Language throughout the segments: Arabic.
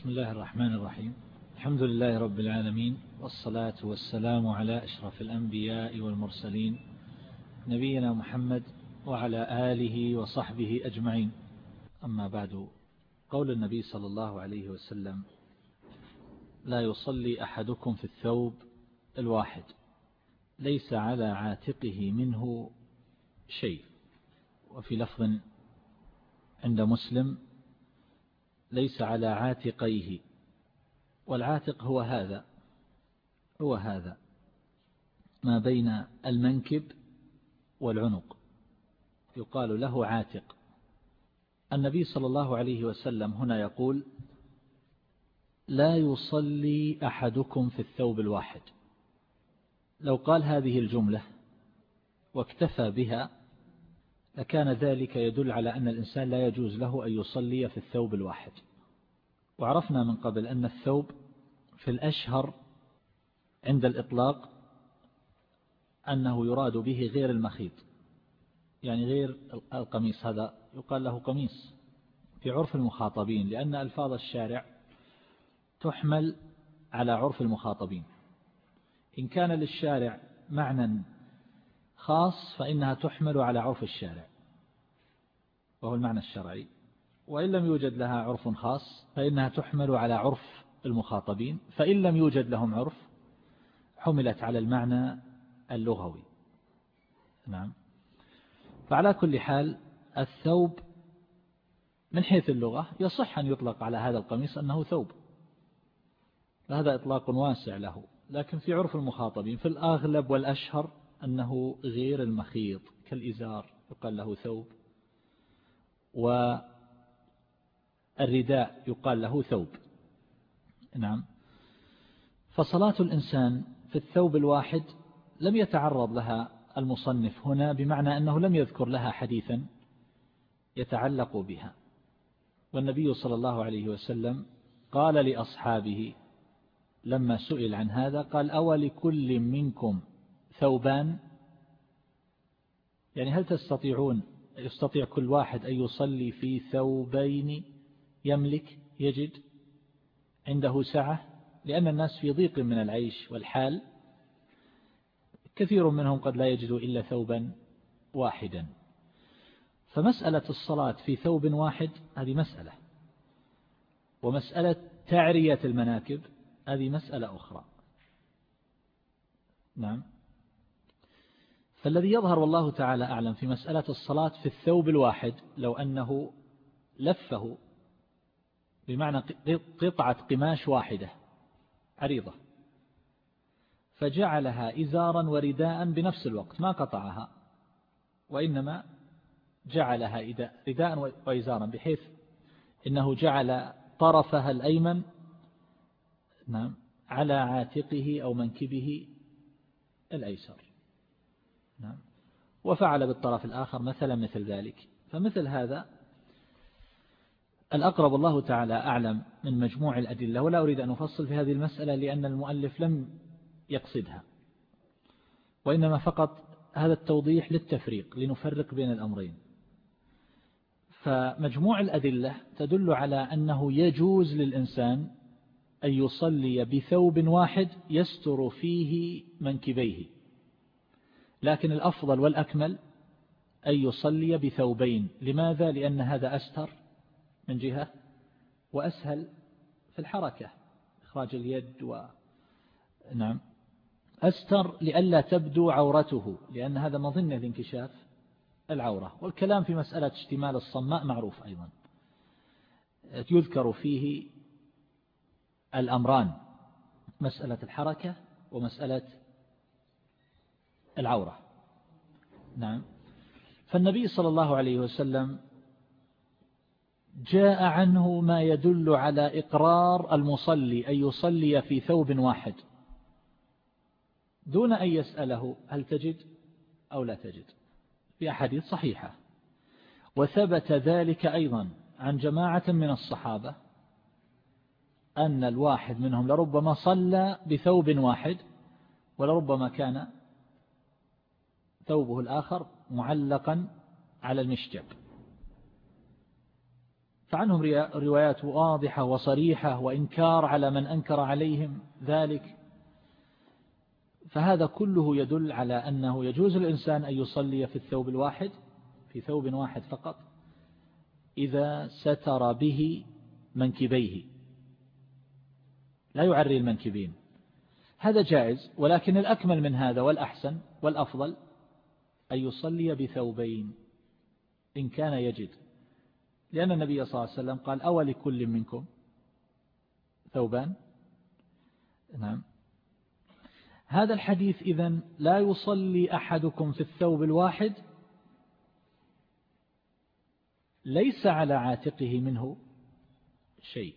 بسم الله الرحمن الرحيم. الحمد لله رب العالمين والصلاة والسلام على أشرف الأنبياء والمرسلين نبينا محمد وعلى آله وصحبه أجمعين. أما بعد قول النبي صلى الله عليه وسلم لا يصلي أحدكم في الثوب الواحد ليس على عاتقه منه شيء. وفي لفظ عند مسلم ليس على عاتقيه. والعاتق هو هذا هو هذا ما بين المنكب والعنق. يقال له عاتق. النبي صلى الله عليه وسلم هنا يقول لا يصلي أحدكم في الثوب الواحد. لو قال هذه الجملة واكتفى بها لكان ذلك يدل على أن الإنسان لا يجوز له أن يصلي في الثوب الواحد. وعرفنا من قبل أن الثوب في الأشهر عند الإطلاق أنه يراد به غير المخيط. يعني غير القميص هذا يقال له قميص في عرف المخاطبين لأن ألفاظ الشارع تحمل على عرف المخاطبين. إن كان للشارع معنى خاص فإنها تحمل على عرف الشارع. وهو المعنى الشرعي. وإن لم يوجد لها عرف خاص فإنها تحمل على عرف المخاطبين. فإن لم يوجد لهم عرف حملت على المعنى اللغوي. نعم. فعلى كل حال الثوب من حيث اللغة يصح أن يطلق على هذا القميص أنه ثوب. فهذا إطلاق واسع له. لكن في عرف المخاطبين في الأغلب والأشهر أنه غير المخيط كالإزار يقال له ثوب. والرداء يقال له ثوب. نعم. فصلاة الإنسان في الثوب الواحد لم يتعرض لها المصنف هنا بمعنى أنه لم يذكر لها حديثا يتعلق بها. والنبي صلى الله عليه وسلم قال لأصحابه لما سئل عن هذا قال أول كل منكم ثوبان؟ يعني هل تستطيعون يستطيع كل واحد أن يصلي في ثوبين يملك يجد عنده سعة لأن الناس في ضيق من العيش والحال كثير منهم قد لا يجد إلا ثوبا واحدا. فمسألة الصلاة في ثوب واحد هذه مسألة ومسألة تعرية المناكب هذه مسألة أخرى. نعم. فالذي يظهر والله تعالى أعلم في مسألة الصلاة في الثوب الواحد لو أنه لفه بمعنى قطعة قماش واحدة عريضة فجعلها إزارا ورداء بنفس الوقت ما قطعها وإنما جعلها رداء وإزارا بحيث إنه جعل طرفها الأيمن نعم على عاتقه أو منكبه الأيسر. نعم. وفعل بالطرف الآخر مثلا مثل ذلك. فمثل هذا الأقرب الله تعالى أعلم من مجموع الأدلة ولا أريد أن أفصل في هذه المسألة لأن المؤلف لم يقصدها. وإنما فقط هذا التوضيح للتفريق لنفرق بين الأمرين. فمجموع الأدلة تدل على أنه يجوز للإنسان أن يصلي بثوب واحد يستر فيه منكبيه. لكن الأفضل والأكمل أن يصلي بثوبين. لماذا؟ لأن هذا أستر من جهة وأسهل في الحركة إخراج اليد و نعم. أستر لئلا تبدو عورته لأن هذا مظنة لانكشاف العورة. والكلام في مسألة اشتمال الصماء معروف أيضا. يذكر فيه الأمران مسألة الحركة ومسألة العورة. نعم. فالنبي صلى الله عليه وسلم جاء عنه ما يدل على إقرار المصلي أن يصلي في ثوب واحد. دون أن يسأله هل تجد أو لا تجد. في أحاديث صحيحة. وثبت ذلك أيضا عن جماعة من الصحابة أن الواحد منهم لربما صلى بثوب واحد ولربما كان ثوبه الآخر معلقا على المشجب فعنهم روايات واضحة وصريحة وإنكار على من أنكر عليهم ذلك. فهذا كله يدل على أنه يجوز الإنسان أن يصلي في الثوب الواحد في ثوب واحد فقط إذا ستر به منكبيه. لا يعري المنكبين. هذا جائز ولكن الأكمل من هذا والأحسن والأفضل أن يصلي بثوبين إن كان يجد. لأن النبي صلى الله عليه وسلم قال أول كل منكم ثوبان؟ نعم. هذا الحديث إذن لا يصلي أحدكم في الثوب الواحد ليس على عاتقه منه شيء.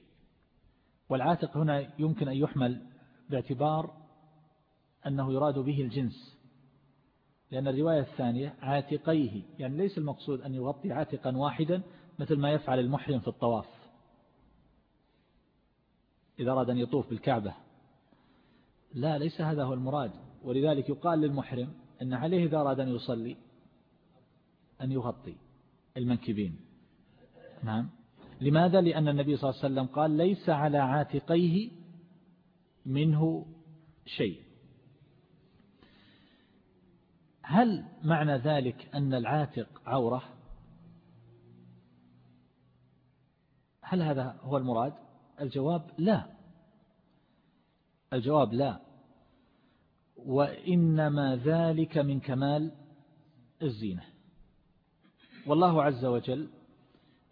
والعاتق هنا يمكن أن يحمل باعتبار أنه يراد به الجنس. لأن الرواية الثانية عاتقيه يعني ليس المقصود أن يغطي عاتقا واحدا مثل ما يفعل المحرم في الطواف. إذا أراد أن يطوف بالكعبة. لا ليس هذا هو المراد. ولذلك يقال للمحرم أن عليه إذا أراد أن يصلي أن يغطي المنكبين. نعم. لماذا؟ لأن النبي صلى الله عليه وسلم قال ليس على عاتقيه منه شيء. هل معنى ذلك أن العاتق عورة؟ هل هذا هو المراد؟ الجواب لا. الجواب لا. وإنما ذلك من كمال الزينة. والله عز وجل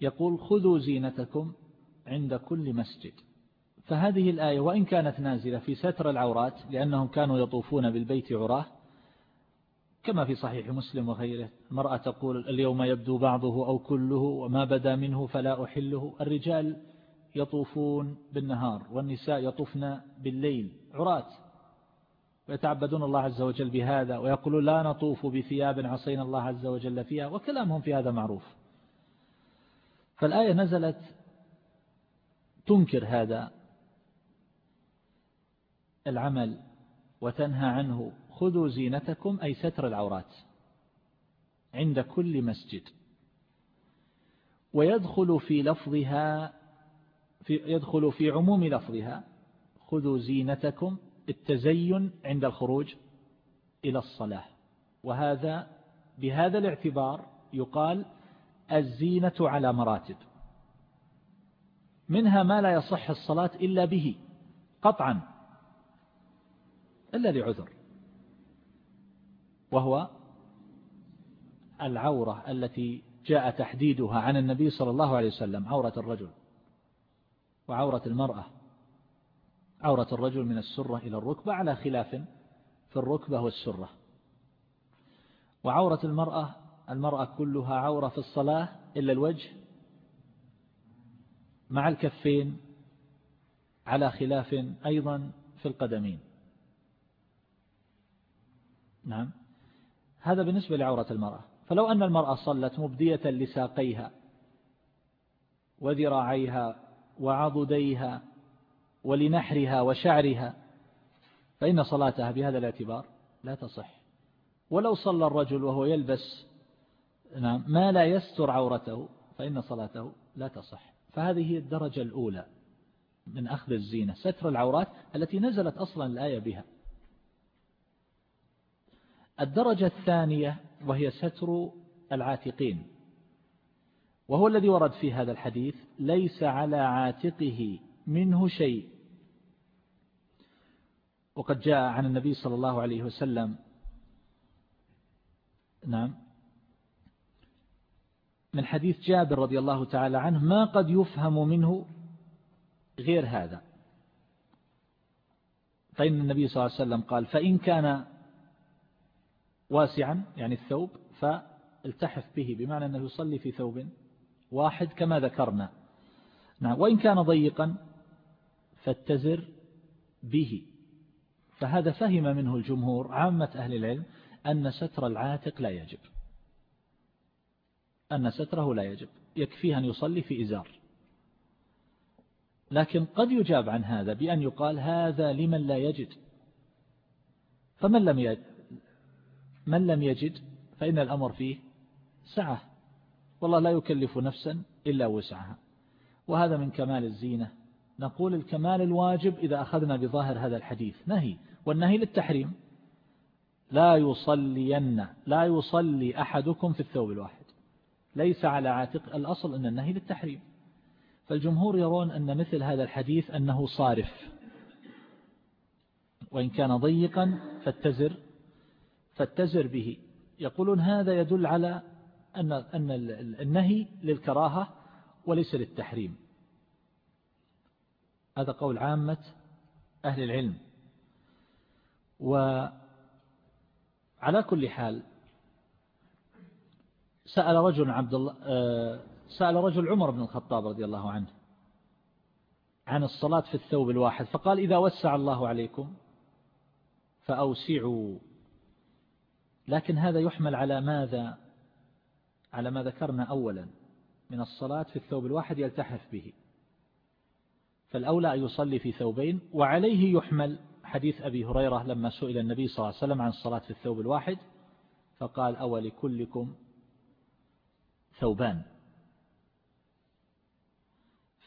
يقول خذوا زينتكم عند كل مسجد. فهذه الآية وإن كانت نازلة في ستر العورات لأنهم كانوا يطوفون بالبيت عراة كما في صحيح مسلم وغيره المرأة تقول اليوم يبدو بعضه أو كله وما بدا منه فلا أحله الرجال يطوفون بالنهار والنساء يطوفن بالليل عرات ويتعبدون الله عز وجل بهذا ويقولون لا نطوف بثياب عصينا الله عز وجل فيها وكلامهم في هذا معروف. فالآية نزلت تنكر هذا العمل وتنهى عنه خذوا زينتكم أي ستر العورات عند كل مسجد. ويدخل في لفظها في يدخل في عموم لفظها خذوا زينتكم التزين عند الخروج إلى الصلاة. وهذا بهذا الاعتبار يقال الزينة على مراتب. منها ما لا يصح الصلاة إلا به قطعا إلا لعذر. وهو العورة التي جاء تحديدها عن النبي صلى الله عليه وسلم عورة الرجل وعورة المرأة. عورة الرجل من السرة إلى الركبة على خلاف في الركبة والسرة. وعورة المرأة المرأة كلها عورة في الصلاة إلا الوجه مع الكفين على خلاف أيضا في القدمين. نعم. هذا بالنسبة لعورة المرأة. فلو أن المرأة صلت مبدية لساقيها وذراعيها وعضديها ولنحرها وشعرها فإن صلاتها بهذا الاعتبار لا تصح. ولو صلى الرجل وهو يلبس نعم ما لا يستر عورته فإن صلاته لا تصح. فهذه هي الدرجة الأولى من أخذ الزينة ستر العورات التي نزلت أصلا الآية بها. الدرجة الثانية وهي ستر العاتقين. وهو الذي ورد في هذا الحديث ليس على عاتقه منه شيء. وقد جاء عن النبي صلى الله عليه وسلم. نعم. من حديث جابر رضي الله تعالى عنه ما قد يفهم منه غير هذا. فإن النبي صلى الله عليه وسلم قال فإن كان واسعا يعني الثوب فالتحف به بمعنى أنه يصلي في ثوب واحد كما ذكرنا. نعم وإن كان ضيقا فاتزر به. فهذا فهم منه الجمهور عامة أهل العلم أن ستر العاتق لا يجب. أن ستره لا يجب. يكفيه أن يصلي في إزار. لكن قد يجاب عن هذا بأن يقال هذا لمن لا يجد. فمن لم من لم يجد فإن الأمر فيه سعة. والله لا يكلف نفسا إلا وسعها. وهذا من كمال الزينة. نقول الكمال الواجب إذا أخذنا بظاهر هذا الحديث. نهي. والنهي للتحريم. لا يصلين لا يصلي أحدكم في الثوب الواحد. ليس على عاتق الأصل أن النهي للتحريم. فالجمهور يرون أن مثل هذا الحديث أنه صارف. وإن كان ضيقا فاتزر فاتزر به. يقولون هذا يدل على أن أن النهي للكراهة وليس للتحريم. هذا قول عامة أهل العلم. وعلى كل حال سأل رجل عبد الله آه، سأل رجل عمر بن الخطاب رضي الله عنه عن الصلاة في الثوب الواحد فقال إذا وسع الله عليكم فأوسعوا لكن هذا يحمل على ماذا؟ على ما ذكرنا أولا من الصلاة في الثوب الواحد يلتحف به. فالأولى أن يصلي في ثوبين وعليه يحمل حديث أبي هريرة لما سئل النبي صلى الله عليه وسلم عن الصلاة في الثوب الواحد فقال أول كلكم ثوبان.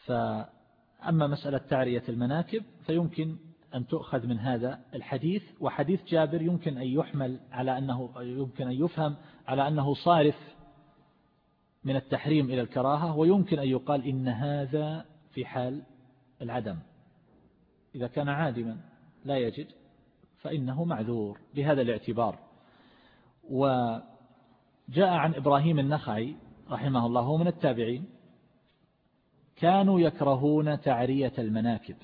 فأما مسألة تعرية المناكب فيمكن أن تؤخذ من هذا الحديث وحديث جابر يمكن أن يحمل على أنه يمكن أن يفهم على أنه صارف من التحريم إلى الكراهة ويمكن أن يقال إن هذا في حال العدم. إذا كان عادما لا يجد فإنه معذور بهذا الاعتبار. وجاء عن إبراهيم النخعي رحمه الله من التابعين كانوا يكرهون تعرية المناكب.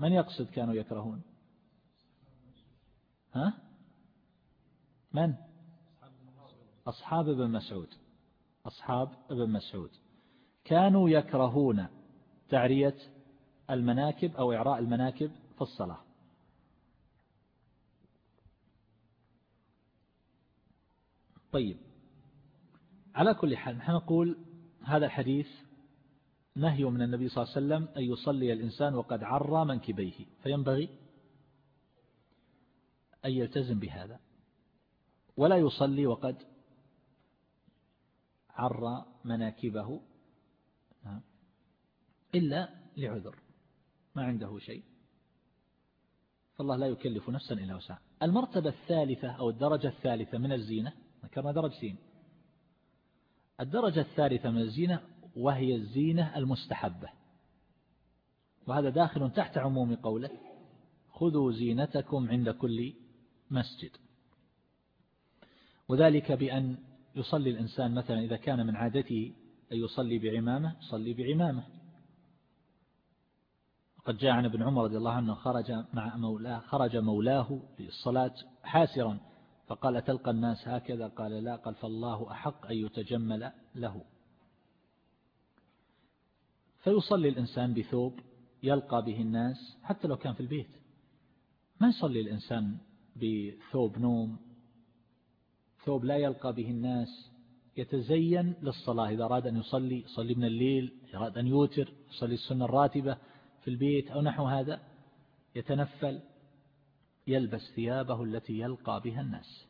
من يقصد كانوا يكرهون؟ ها؟ من؟ أصحاب ابن مسعود. أصحاب ابن مسعود. كانوا يكرهون تعرية المناكب أو إعراء المناكب في الصلاة. طيب. على كل حال نحن نقول هذا الحديث نهي من النبي صلى الله عليه وسلم أن يصلي الإنسان وقد عرى منكبيه فينبغي أن يلتزم بهذا. ولا يصلي وقد عرى مناكبه نعم. إلا لعذر ما عنده شيء. فالله لا يكلف نفسا إلا وسعها. المرتبة الثالثة أو الدرجة الثالثة من الزينة ذكرنا درجتين. الدرجة الثالثة من الزينة وهي الزينة المستحبة. وهذا داخل تحت عموم قوله خذوا زينتكم عند كل مسجد. وذلك بأن يصلي الإنسان مثلا إذا كان من عادته أن يصلي بعمامة يصلي بعمامة. قد جاء عن ابن عمر رضي الله عنه خرج مع مولاه خرج مولاه للصلاة حاسرا فقال تلقى الناس هكذا؟ قال لا قال فالله أحق أن يتجمل له. فيصلي الإنسان بثوب يلقى به الناس حتى لو كان في البيت. ما يصلي الإنسان بثوب نوم؟ ثوب لا يلقى به الناس. يتزين للصلاة. إذا أراد أن يصلي يصلي من الليل. أراد أن يوتر يصلي السنة الراتبة في البيت أو نحو هذا. يتنفل. يلبس ثيابه التي يلقى بها الناس.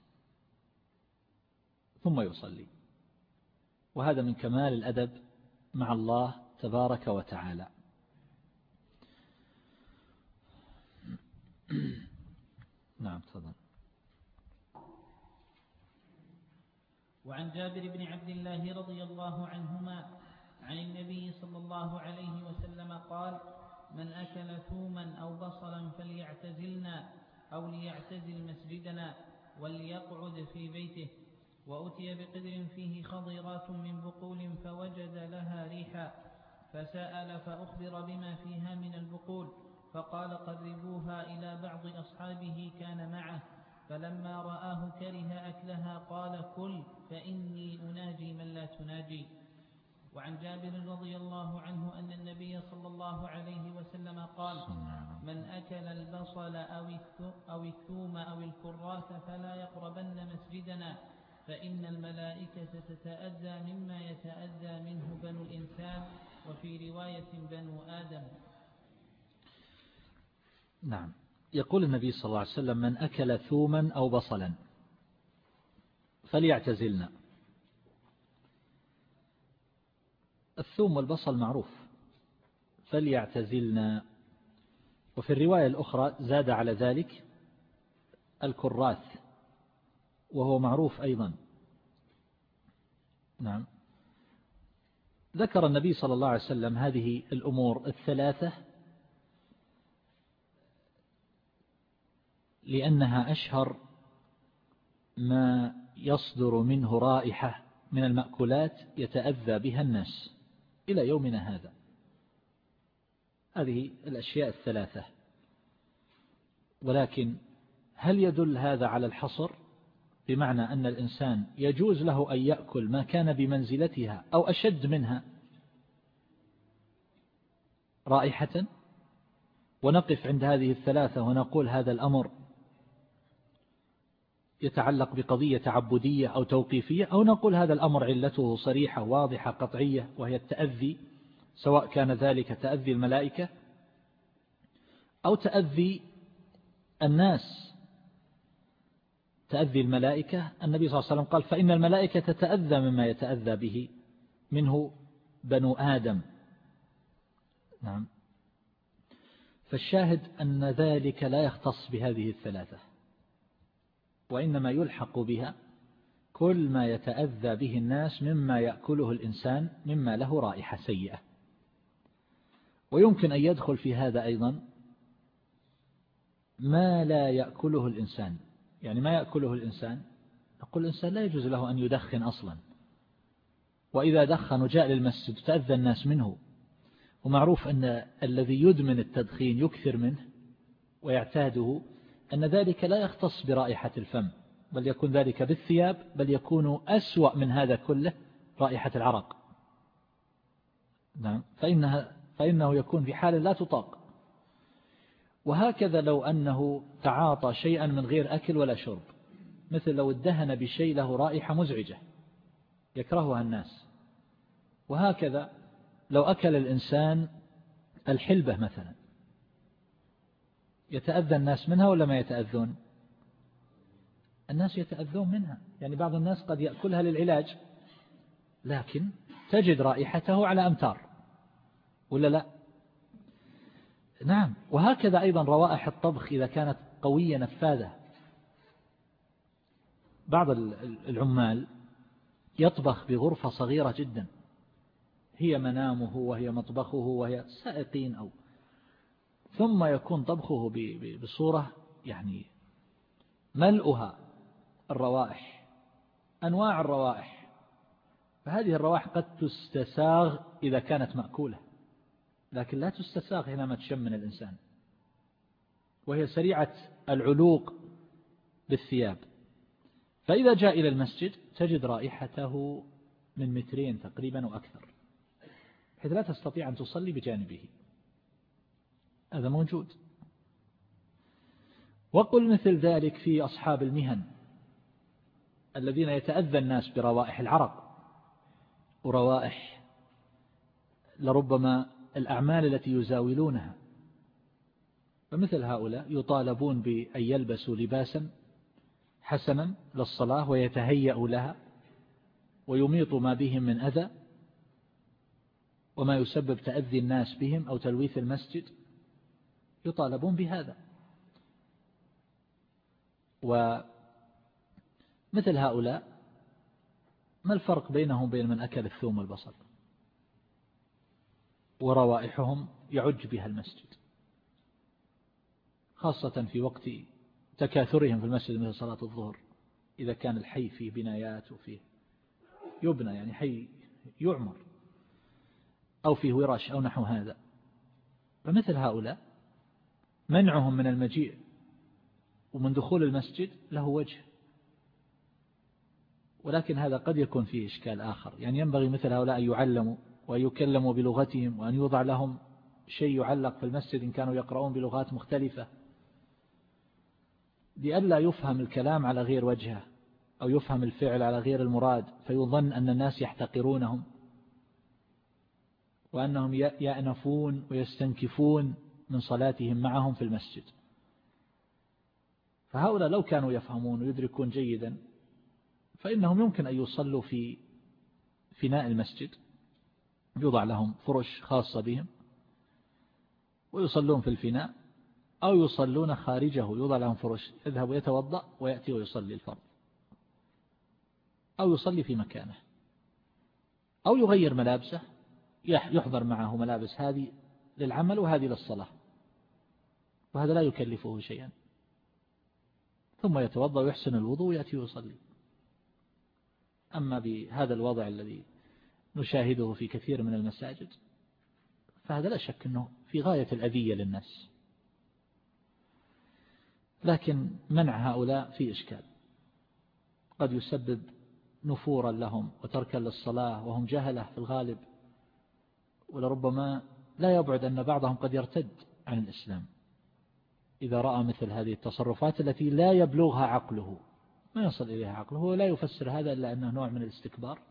ثم يصلي. وهذا من كمال الأدب مع الله تبارك وتعالى. نعم تفضل. وعن جابر بن عبد الله رضي الله عنهما عن النبي صلى الله عليه وسلم قال من أكل ثوما أو بصلا فليعتزلنا أو ليعتزل مسجدنا وليقعد في بيته وأتي بقدر فيه خضيرات من بقول فوجد لها ريحا فسأل فأخبر بما فيها من البقول فقال قربوها إلى بعض أصحابه كان معه فلما رآه كره أكلها قال كل فإني أناجي من لا تناجي. وعن جابر رضي الله عنه أن النبي صلى الله عليه وسلم قال من أكل البصل أو الثوم أو الكراث فلا يقربن مسجدنا فإن الملائكة تتأذى مما يتأذى منه بنو الإنسان وفي رواية بنو آدم. نعم. يقول النبي صلى الله عليه وسلم من أكل ثوما أو بصلا فليعتزلنا. الثوم والبصل معروف. فليعتزلنا. وفي الرواية الأخرى زاد على ذلك الكراث وهو معروف أيضا. نعم. ذكر النبي صلى الله عليه وسلم هذه الأمور الثلاثة لأنها أشهر ما يصدر منه رائحة من المأكولات يتأذى بها الناس إلى يومنا هذا. هذه الأشياء الثلاثة. ولكن هل يدل هذا على الحصر؟ بمعنى أن الإنسان يجوز له أن يأكل ما كان بمنزلتها أو أشد منها. رائحة. ونقف عند هذه الثلاثة ونقول هذا الأمر يتعلق بقضية تعبدية أو توقيفية أو نقول هذا الأمر علته صريحة واضحة قطعية وهي التأذي سواء كان ذلك تأذي الملائكة أو تأذي الناس. تأذي الملائكة؟ النبي صلى الله عليه وسلم قال فإن الملائكة تتأذى مما يتأذى به منه بنو آدم. نعم. فالشاهد أن ذلك لا يختص بهذه الثلاثة وإنما يلحق بها كل ما يتأذى به الناس مما يأكله الإنسان مما له رائحة سيئة. ويمكن أن يدخل في هذا أيضا ما لا يأكله الإنسان. يعني ما يأكله الإنسان؟ نقول الإنسان لا يجوز له أن يدخن أصلا. وإذا دخن وجاء للمسجد تأذى الناس منه. ومعروف أن الذي يدمن التدخين يكثر منه ويعتاده أن ذلك لا يختص برائحة الفم بل يكون ذلك بالثياب بل يكون أسوأ من هذا كله رائحة العرق. نعم. فإنها فإنه يكون في حال لا تطاق. وهكذا لو أنه تعاطى شيئا من غير أكل ولا شرب مثل لو ادهن بشيء له رائحة مزعجة يكرهها الناس. وهكذا لو أكل الإنسان الحلبة مثلا يتأذى الناس منها ولا ما يتأذون؟ الناس يتأذون منها. يعني بعض الناس قد يأكلها للعلاج لكن تجد رائحته على أمتار ولا لا؟ نعم. وهكذا أيضا روائح الطبخ إذا كانت قوية نفاذة. بعض العمال يطبخ بغرفة صغيرة جدا. هي منامه وهي مطبخه وهي سائقين أو. ثم يكون طبخه بصورة يعني ملؤها الروائح أنواع الروائح. فهذه الروائح قد تستساغ إذا كانت مأكولة. لكن لا تستساغ حينما تشم من الإنسان. وهي سريعة العلوق بالثياب. فإذا جاء إلى المسجد تجد رائحته من مترين تقريبا وأكثر بحيث لا تستطيع أن تصلي بجانبه. هذا موجود. وقل مثل ذلك في أصحاب المهن الذين يتأذى الناس بروائح العرق وروائح لربما الأعمال التي يزاولونها. فمثل هؤلاء يطالبون بأن يلبسوا لباسا حسنا للصلاة ويتهيأوا لها ويميط ما بهم من أذى وما يسبب تأذي الناس بهم أو تلويث المسجد. يطالبون بهذا. ومثل هؤلاء ما الفرق بينهم وبين من أكل الثوم والبصل؟ وروائحهم يعج بها المسجد. خاصة في وقت تكاثرهم في المسجد مثل صلاة الظهر إذا كان الحي فيه بنايات وفيه يبنى يعني حي يعمر أو فيه ورش أو نحو هذا. فمثل هؤلاء منعهم من المجيء ومن دخول المسجد له وجه. ولكن هذا قد يكون فيه إشكال آخر. يعني ينبغي مثل هؤلاء أن يعلموا وأن يكلموا بلغتهم وأن يوضع لهم شيء يعلق في المسجد إن كانوا يقرؤون بلغات مختلفة. لئلا يفهم الكلام على غير وجهه أو يفهم الفعل على غير المراد فيظن أن الناس يحتقرونهم وأنهم يأنفون ويستنكفون من صلاتهم معهم في المسجد. فهؤلاء لو كانوا يفهمون ويدركون جيدا فإنهم يمكن أن يصلوا في فناء المسجد. يوضع لهم فرش خاصة بهم ويصلون في الفناء أو يصلون خارجه يوضع لهم فرش يذهب ويتوضأ ويأتي ويصلي الفرض أو يصلي في مكانه. أو يغير ملابسه يحضر معه ملابس هذه للعمل وهذه للصلاة. وهذا لا يكلفه شيئا. ثم يتوضأ ويحسن الوضوء ويأتي ويصلي. أما بهذا الوضع الذي نشاهده في كثير من المساجد. فهذا لا شك أنه في غاية الأذية للناس. لكن منع هؤلاء في إشكال. قد يسبب نفورا لهم وتركا للصلاة وهم جهلة في الغالب. ولربما لا يبعد أن بعضهم قد يرتد عن الإسلام. إذا رأى مثل هذه التصرفات التي لا يبلغها عقله. ما يصل إليها عقله هو لا يفسر هذا إلا أنه نوع من الاستكبار.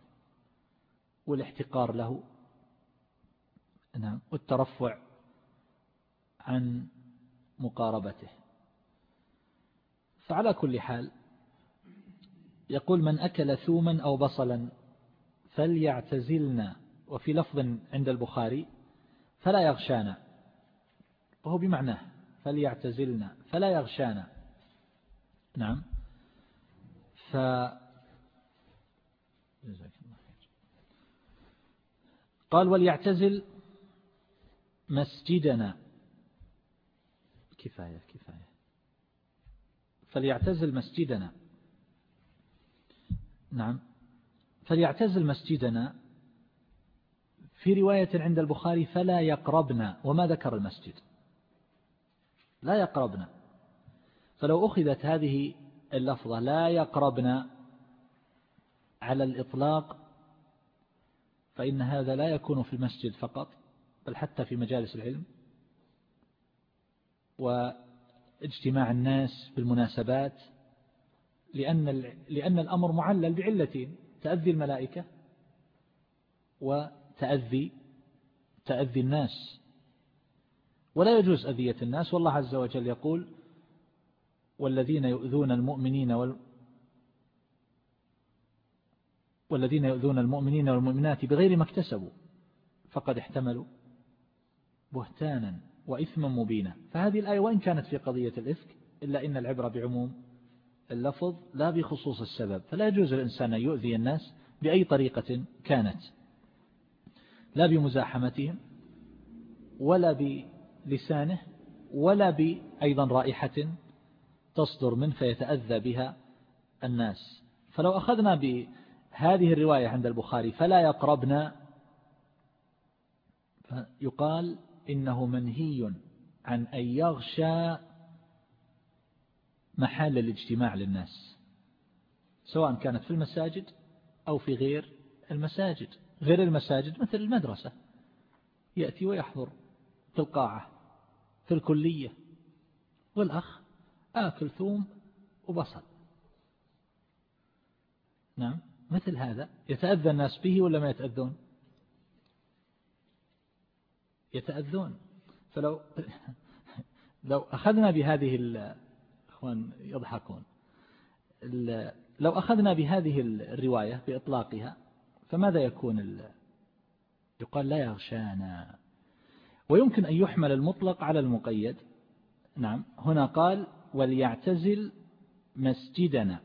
والاحتقار له. نعم. والترفع عن مقاربته. فعلى كل حال يقول من أكل ثوما أو بصلا فليعتزلنا. وفي لفظ عند البخاري فلا يغشانا. وهو بمعناه فليعتزلنا فلا يغشانا. نعم. ف قال وليعتزل مسجدنا. كفاية كفاية. فليعتزل مسجدنا. نعم. فليعتزل مسجدنا. في رواية عند البخاري فلا يقربنا. وما ذكر المسجد؟ لا يقربنا. فلو أخذت هذه اللفظة لا يقربنا على الإطلاق فإن هذا لا يكون في المسجد فقط بل حتى في مجالس العلم. واجتماع الناس بالمناسبات لأن لأن الأمر معلل بعلتين تأذي الملائكة وتأذي تأذي الناس. ولا يجوز أذية الناس والله عز وجل يقول والذين يؤذون المؤمنين وال والذين يؤذون المؤمنين والمؤمنات بغير ما اكتسبوا فقد احتملوا بهتانا وإثما مبينا. فهذه الآية وإن كانت في قضية الإفك إلا إن العبرة بعموم اللفظ لا بخصوص السبب. فلا يجوز الإنسان أن يؤذي الناس بأي طريقة كانت. لا بمزاحمتهم ولا بلسانه ولا بأيضا رائحة تصدر منه فيتأذى بها الناس. فلو أخذنا بهذه الرواية عند البخاري فلا يقربنا يقال إنه منهي عن أن يغشى محل الاجتماع للناس سواء كانت في المساجد أو في غير المساجد. غير المساجد مثل المدرسة يأتي ويحضر في القاعة في الكلية والأخ آكل ثوم وبصل. نعم. مثل هذا يتأذى الناس به ولا ما يتأذون؟ يتأذون. فلو لو أخذنا بهذه الأخوان يضحكون لو أخذنا بهذه الرواية بإطلاقها فماذا يكون يقال لا يغشانا. ويمكن أن يحمل المطلق على المقيد. نعم هنا قال وليعتزل مسجدنا.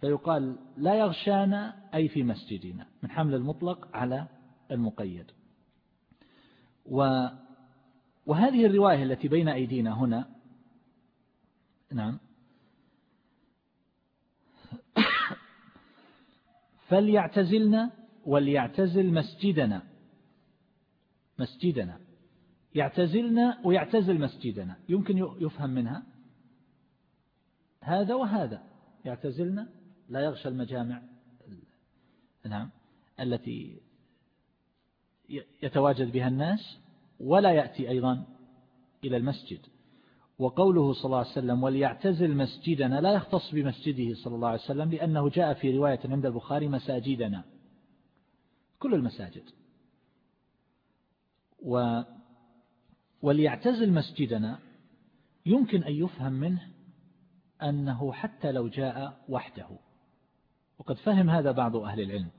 فيقال لا يغشانا أي في مسجدنا من حمل المطلق على المقيد. و وهذه الرواية التي بين أيدينا هنا نعم فليعتزلنا وليعتزل مسجدنا. مسجدنا. يعتزلنا ويعتزل مسجدنا. يمكن يفهم منها؟ هذا وهذا. يعتزلنا لا يغشى المجامع نعم التي يتواجد بها الناس ولا يأتي أيضا إلى المسجد. وقوله صلى الله عليه وسلم وليعتزل مسجدنا لا يختص بمسجده صلى الله عليه وسلم لأنه جاء في رواية عند البخاري مساجدنا كل المساجد. و وليعتزل مسجدنا يمكن أن يفهم منه أنه حتى لو جاء وحده. وقد فهم هذا بعض أهل العلم.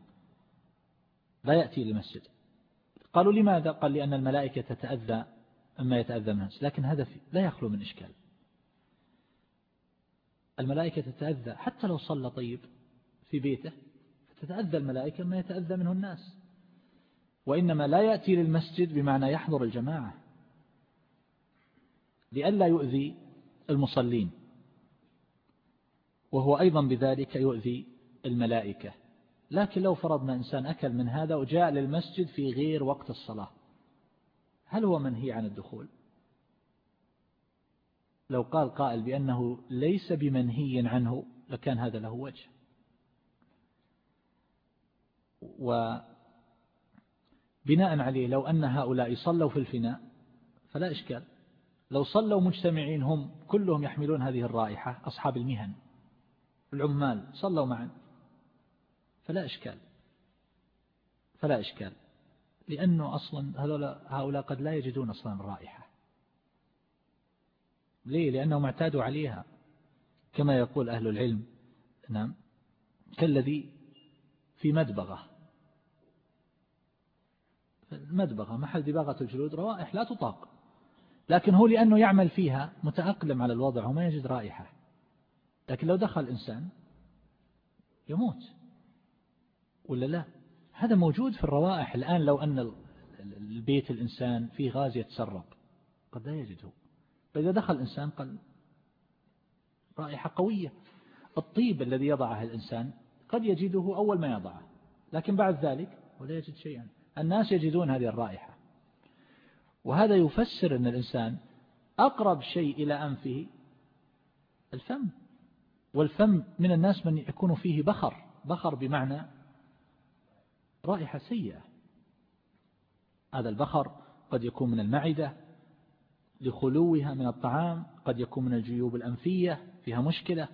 لا يأتي للمسجد. قالوا لماذا؟ قال لأن الملائكة تتأذى مما يتأذى من الناس. لكن هذا لا يخلو من إشكال. الملائكة تتأذى. حتى لو صلى طيب في بيته فتتأذى الملائكة ما يتأذى منه الناس. وإنما لا يأتي للمسجد بمعنى يحضر الجماعة. لئلا يؤذي المصلين. وهو أيضا بذلك يؤذي الملائكة. لكن لو فرضنا إنسان أكل من هذا وجاء للمسجد في غير وقت الصلاة هل هو منهي عن الدخول؟ لو قال قائل بأنه ليس بمنهي عنه لكان هذا له وجه. وبناء عليه لو أن هؤلاء صلوا في الفناء فلا إشكال. لو صلوا مجتمعين هم كلهم يحملون هذه الرائحة أصحاب المهن العمال صلوا معا. فلا إشكال. فلا إشكال. لأنه أصلا هؤلاء قد لا يجدون أصلا الرائحة ليه؟ لأنهم اعتادوا عليها. كما يقول أهل العلم نعم كالذي في مدبغة. المدبغة محل دباغة الجلود روائح لا تطاق. لكن هو لأنه يعمل فيها متأقلم على الوضع وما يجد رائحة. لكن لو دخل إنسان يموت. ولا لا؟ هذا موجود في الروائح الآن لو أن البيت الإنسان فيه غاز يتسرب قد لا يجده. فإذا دخل إنسان قال رائحة قوية. الطيب الذي يضعه الإنسان قد يجده أول ما يضعه لكن بعد ذلك ولا يجد شيئا. الناس يجدون هذه الرائحة. وهذا يفسر أن الإنسان أقرب شيء إلى أنفه الفم. والفم من الناس من يكون فيه بخر بخر بمعنى رائحة سيئة. هذا البخر قد يكون من المعدة لخلوها من الطعام قد يكون من الجيوب الأنفية فيها مشكلة.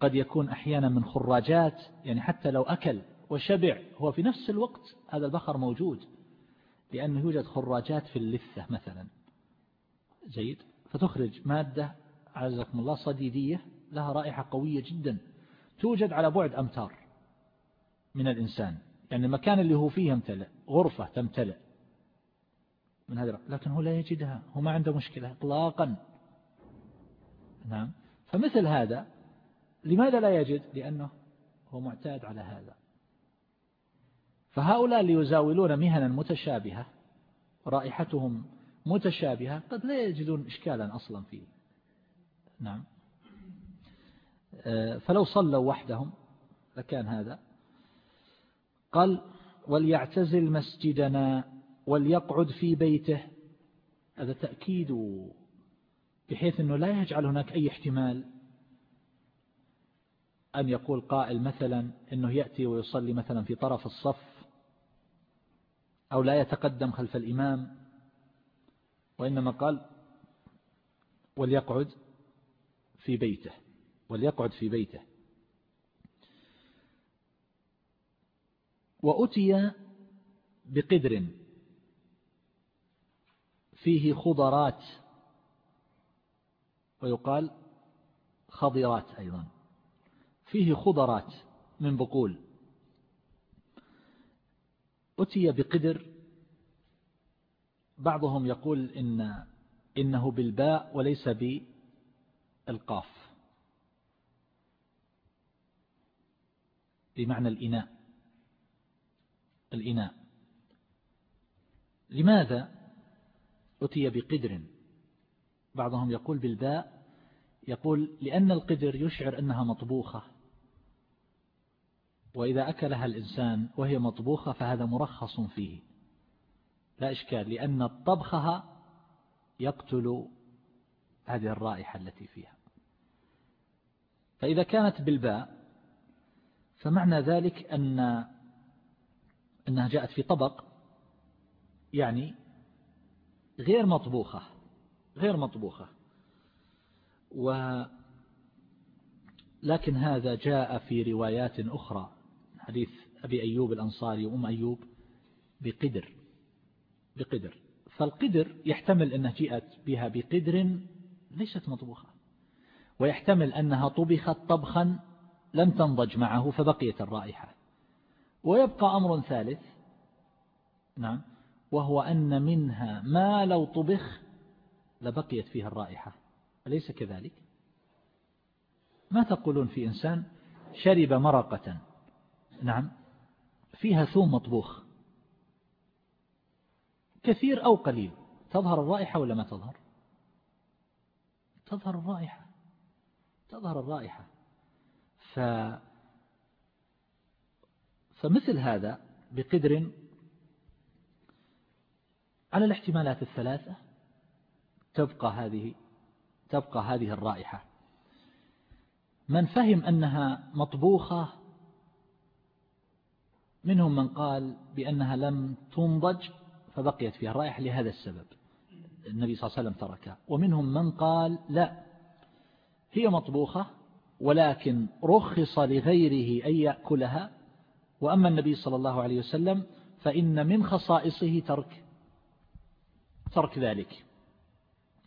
قد يكون أحيانا من خراجات يعني حتى لو أكل وشبع هو في نفس الوقت هذا البخر موجود. لأنه يوجد خراجات في اللثة مثلا. جيد. فتخرج مادة عزكم الله صديدية لها رائحة قوية جدا. توجد على بعد أمتار من الإنسان. يعني المكان اللي هو فيه يمتلئ غرفة تمتلئ. من هذا لكن هو لا يجدها هو ما عنده مشكلة اطلاقا. نعم. فمثل هذا لماذا لا يجد؟ لأنه هو معتاد على هذا. فهؤلاء اللي يزاولون مهنا متشابهة رائحتهم متشابهة قد لا يجدون إشكالا أصلا فيه. نعم. آه، فلو صلوا وحدهم لكان هذا. قال وليعتزل مسجدنا وليقعد في بيته. هذا تأكيد بحيث أنه لا يجعل هناك أي احتمال أن يقول قائل مثلا أنه يأتي ويصلي مثلا في طرف الصف أو لا يتقدم خلف الإمام وإنما قال وليقعد في بيته وليقعد في بيته. وأتي بقدر. فيه خضرات. ويقال خضرات أيضا. فيه خضرات من بقول. أتي بقدر. بعضهم يقول إن إنه بالباء وليس بالقاف. بمعنى الإناء. الإناء. لماذا أتي بقدر؟ بعضهم يقول بالباء يقول لأن القدر يشعر أنها مطبوخة. وإذا أكلها الإنسان وهي مطبوخة فهذا مرخص فيه. لا إشكال لأن طبخها يقتل هذه الرائحة التي فيها. فإذا كانت بالباء فمعنى ذلك أن أنها جاءت في طبق يعني غير مطبوخة غير مطبوخة. و لكن هذا جاء في روايات أخرى حديث أبي أيوب الأنصاري وأم أيوب بقدر بقدر. فالقدر يحتمل أنها جاءت بها بقدر ليست مطبوخة ويحتمل أنها طبخت طبخا لم تنضج معه فبقيت الرائحة. ويبقى أمر ثالث. نعم. وهو أن منها ما لو طبخ لبقيت فيها الرائحة. أليس كذلك؟ ما تقولون في إنسان شرب مرقة؟ نعم. فيها ثوم مطبوخ. كثير أو قليل. تظهر الرائحة ولا ما تظهر؟ تظهر الرائحة. تظهر الرائحة. ف فمثل هذا بقدر على الاحتمالات الثلاثة تبقى هذه تبقى هذه الرائحة. من فهم أنها مطبوخة منهم من قال بأنها لم تنضج فبقيت فيها الرائحة لهذا السبب. النبي صلى الله عليه وسلم تركها. ومنهم من قال لا هي مطبوخة ولكن رخص لغيره أن يأكلها وأما النبي صلى الله عليه وسلم فإن من خصائصه ترك ترك ذلك.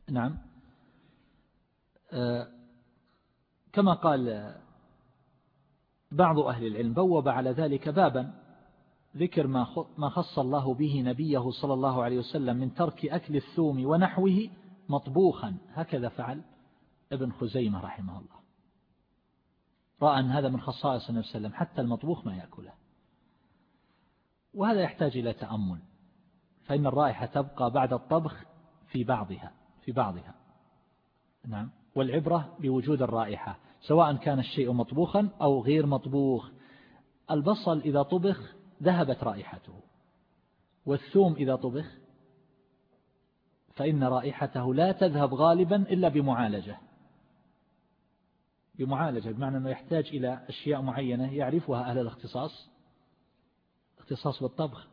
نعم. آه، كما قال بعض أهل العلم بوب على ذلك بابا ذكر ما خص الله به نبيه صلى الله عليه وسلم من ترك أكل الثوم ونحوه مطبوخا. هكذا فعل ابن خزيمة رحمه الله. رأى أن هذا من خصائص النبي صلى الله عليه وسلم حتى المطبوخ ما يأكله. وهذا يحتاج إلى تأمل. فإن الرائحة تبقى بعد الطبخ في بعضها في بعضها. نعم. والعبرة بوجود الرائحة سواء كان الشيء مطبوخا أو غير مطبوخ. البصل إذا طبخ ذهبت رائحته. والثوم إذا طبخ فإن رائحته لا تذهب غالبا إلا بمعالجة. بمعالجة بمعنى أنه يحتاج إلى أشياء معينة يعرفها أهل الاختصاص. اختصاص بالطبخ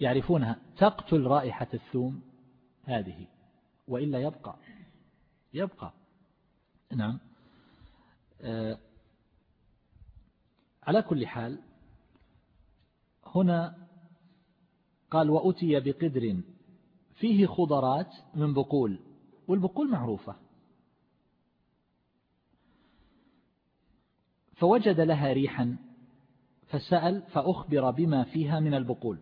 يعرفونها تقتل رائحة الثوم هذه وإلا يبقى يبقى. نعم. آه، على كل حال هنا قال وأتي بقدر فيه خضرات من بقول والبقول معروفة. فوجد لها ريحا فسأل فأخبر بما فيها من البقول.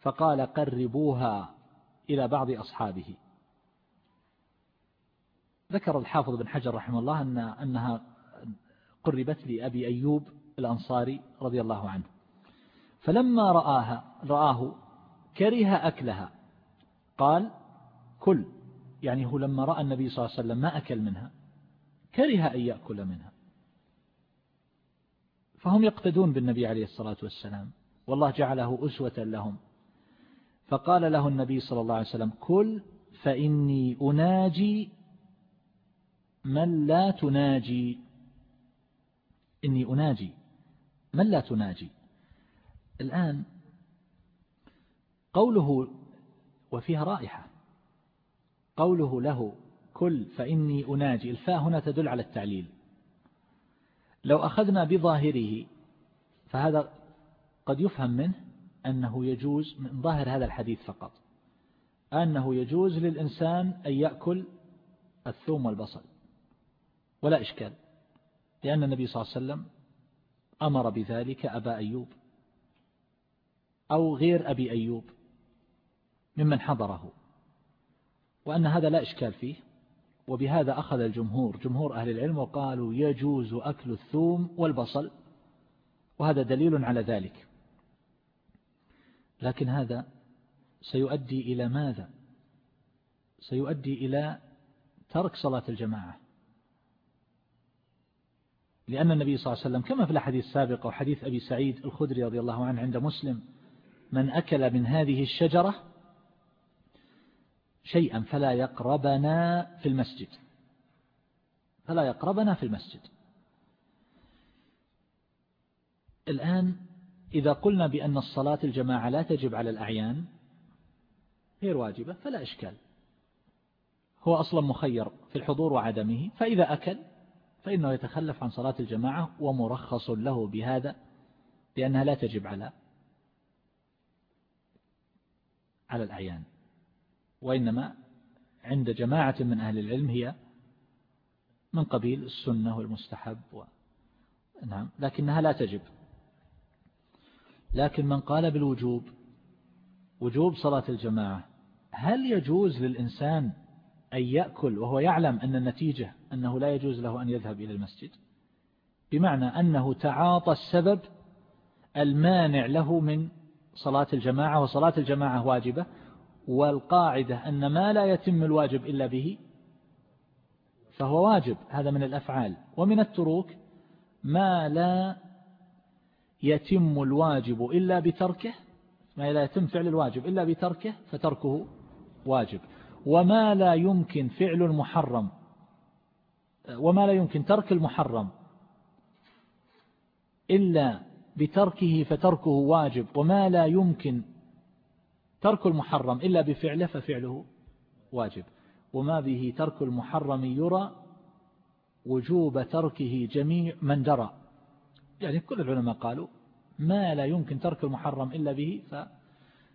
فقال قربوها إلى بعض أصحابه. ذكر الحافظ بن حجر رحمه الله أن أنها قربت لأبي أيوب الأنصاري رضي الله عنه. فلما رآها رآه كره أكلها. قال كل يعني هو لما رأى النبي صلى الله عليه وسلم ما أكل منها كره أن يأكل منها. فهم يقتدون بالنبي عليه الصلاة والسلام. والله جعله أسوة لهم. فقال له النبي صلى الله عليه وسلم كل فإني أناجي من لا تناجي. إني أناجي من لا تناجي. الآن قوله وفيها رائحة. قوله له كل فإني أناجي. الفاء هنا تدل على التعليل. لو أخذنا بظاهره فهذا قد يفهم منه أنه يجوز من ظاهر هذا الحديث فقط. أنه يجوز للإنسان أن يأكل الثوم والبصل ولا إشكال لأن النبي صلى الله عليه وسلم أمر بذلك أبا أيوب أو غير أبي أيوب ممن حضره وأن هذا لا إشكال فيه. وبهذا أخذ الجمهور. جمهور أهل العلم وقالوا يجوز أكل الثوم والبصل وهذا دليل على ذلك. لكن هذا سيؤدي إلى ماذا؟ سيؤدي إلى ترك صلاة الجماعة. لأن النبي صلى الله عليه وسلم كما في الحديث السابق وحديث أبي سعيد الخدري رضي الله عنه عند مسلم من أكل من هذه الشجرة شيئا فلا يقربنا في المسجد. فلا يقربنا في المسجد. الآن إذا قلنا بأن الصلاة الجماعة لا تجب على الأعيان غير واجبة فلا إشكال. هو أصلا مخير في الحضور وعدمه فإذا أكل فإنه يتخلف عن صلاة الجماعة ومرخص له بهذا لأنها لا تجب على على الأعيان. وإنما عند جماعة من أهل العلم هي من قبيل السنة والمستحب و... نعم لكنها لا تجب. لكن من قال بالوجوب وجوب صلاة الجماعة هل يجوز للإنسان أن يأكل وهو يعلم أن النتيجة أنه لا يجوز له أن يذهب إلى المسجد؟ بمعنى أنه تعاطى السبب المانع له من صلاة الجماعة وصلاة الجماعة واجبة والقاعدة أن ما لا يتم الواجب إلا به فهو واجب هذا من الأفعال. ومن التروك ما لا يتم الواجب إلا بتركه ما لا يتم فعل الواجب إلا بتركه فتركه واجب. وما لا يمكن فعل المحرم وما لا يمكن ترك المحرم إلا بتركه فتركه واجب. وما لا يمكن ترك المحرم إلا بفعله ففعله واجب. وما به ترك المحرم يرى وجوب تركه جميع من درى يعني كل العلماء قالوا ما لا يمكن ترك المحرم إلا به ف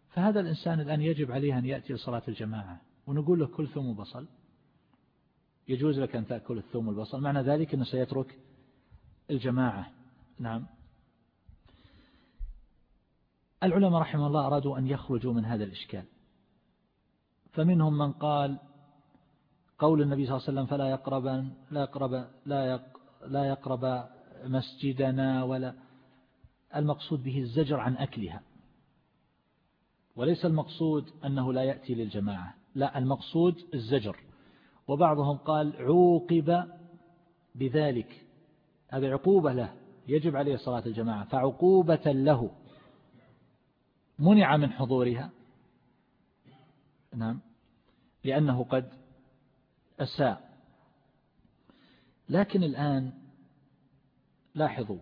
فهذا الإنسان الآن يجب عليه أن يأتي لصلاة الجماعة ونقول له كل ثوم وبصل يجوز لك أن تأكل الثوم والبصل. معنى ذلك أنه سيترك الجماعة. نعم. العلماء رحمه الله أرادوا أن يخرجوا من هذا الإشكال. فمنهم من قال قول النبي صلى الله عليه وسلم فلا يقرب لا يقرب لا لا يقرب مسجدنا ولا المقصود به الزجر عن أكلها. وليس المقصود أنه لا يأتي للجماعة لا المقصود الزجر. وبعضهم قال عوقب بذلك هذه عقوبة له يجب عليه صلاة الجماعة فعقوبة له. منع من حضورها. نعم. لأنه قد أساء. لكن الآن لاحظوا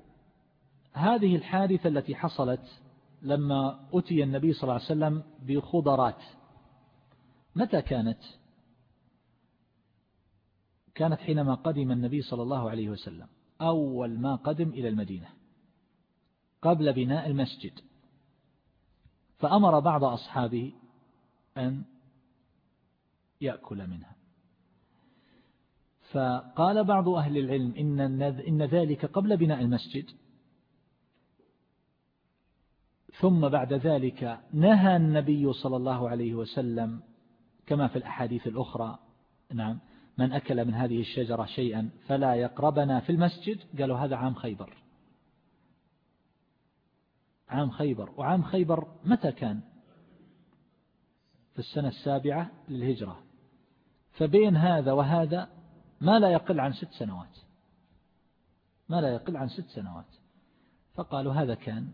هذه الحادثة التي حصلت لما أتي النبي صلى الله عليه وسلم بخضرات متى كانت؟ كانت حينما قدم النبي صلى الله عليه وسلم. أول ما قدم إلى المدينة قبل بناء المسجد. فأمر بعض أصحابه أن يأكل منها. فقال بعض أهل العلم إن, إن ذلك قبل بناء المسجد. ثم بعد ذلك نهى النبي صلى الله عليه وسلم كما في الأحاديث الأخرى نعم من أكل من هذه الشجرة شيئا فلا يقربنا في المسجد. قالوا هذا عام خيبر. عام خيبر وعام خيبر متى كان؟ في السنة السابعة للهجرة. فبين هذا وهذا ما لا يقل عن ست سنوات. ما لا يقل عن ست سنوات. فقالوا هذا كان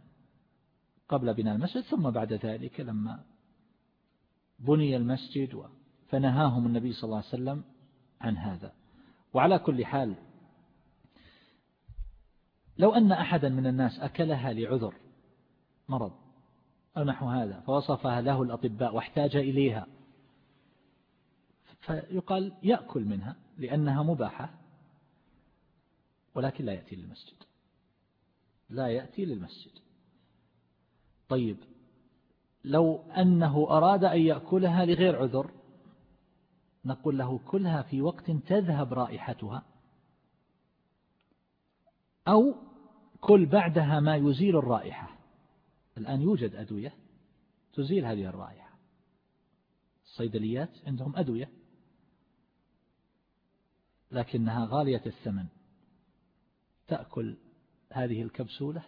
قبل بناء المسجد ثم بعد ذلك لما بني المسجد فنهاهم النبي صلى الله عليه وسلم عن هذا. وعلى كل حال لو أن أحدا من الناس أكلها لعذر مرض أو نحو هذا فوصفها له الأطباء واحتاج إليها. فيقال يأكل منها لأنها مباحة ولكن لا يأتي للمسجد. لا يأتي للمسجد. طيب لو أنه أراد أن يأكلها لغير عذر نقول له كلها في وقت تذهب رائحتها أو كل بعدها ما يزيل الرائحة. الآن يوجد أدوية تزيل هذه الرائحة. الصيدليات عندهم أدوية لكنها غالية الثمن. تأكل هذه الكبسولة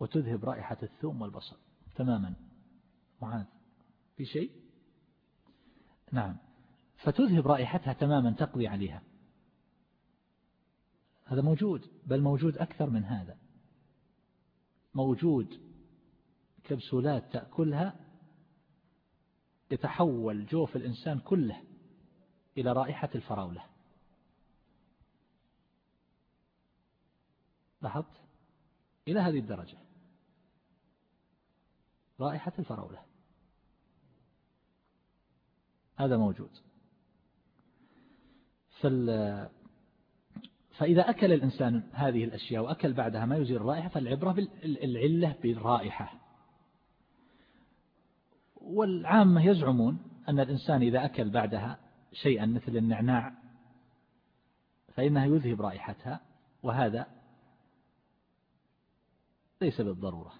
وتذهب رائحة الثوم والبصل. تماما. معاذ. في شيء؟ نعم. فتذهب رائحتها تماما تقضي عليها. هذا موجود بل موجود أكثر من هذا. موجود كبسولات تأكلها يتحول جوف الإنسان كله إلى رائحة الفراولة. لاحظت؟ إلى هذه الدرجة. رائحة الفراولة. هذا موجود. فال فإذا أكل الإنسان هذه الأشياء وأكل بعدها ما يزيل الرائحة فالعبرة بالعلة بالرائحة. والعامة يزعمون أن الإنسان إذا أكل بعدها شيئا مثل النعناع فإنها يذهب رائحتها وهذا ليس بالضرورة.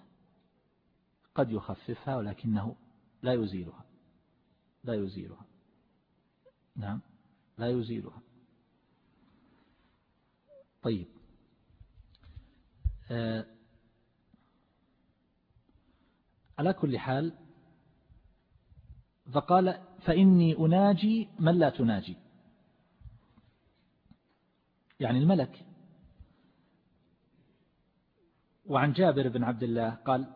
قد يخففها ولكنه لا يزيلها. لا يزيلها. نعم لا يزيلها. طيب. آه على كل حال فقال فإني أناجي من لا تناجي. يعني الملك. وعن جابر بن عبد الله قال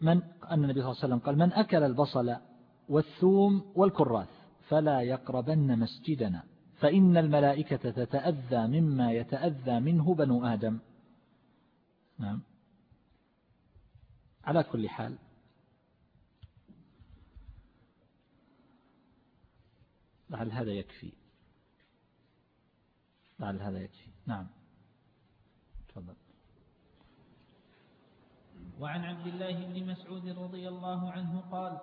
من أن النبي صلى الله عليه وسلم قال من أكل البصل والثوم والكراث فلا يقربن مسجدنا فإن الملائكة تتأذى مما يتأذى منه بنو آدم. نعم. على كل حال لعل هذا يكفي. لعل هذا يكفي. نعم. تفضل. وعن عبد الله بن مسعود رضي الله عنه قال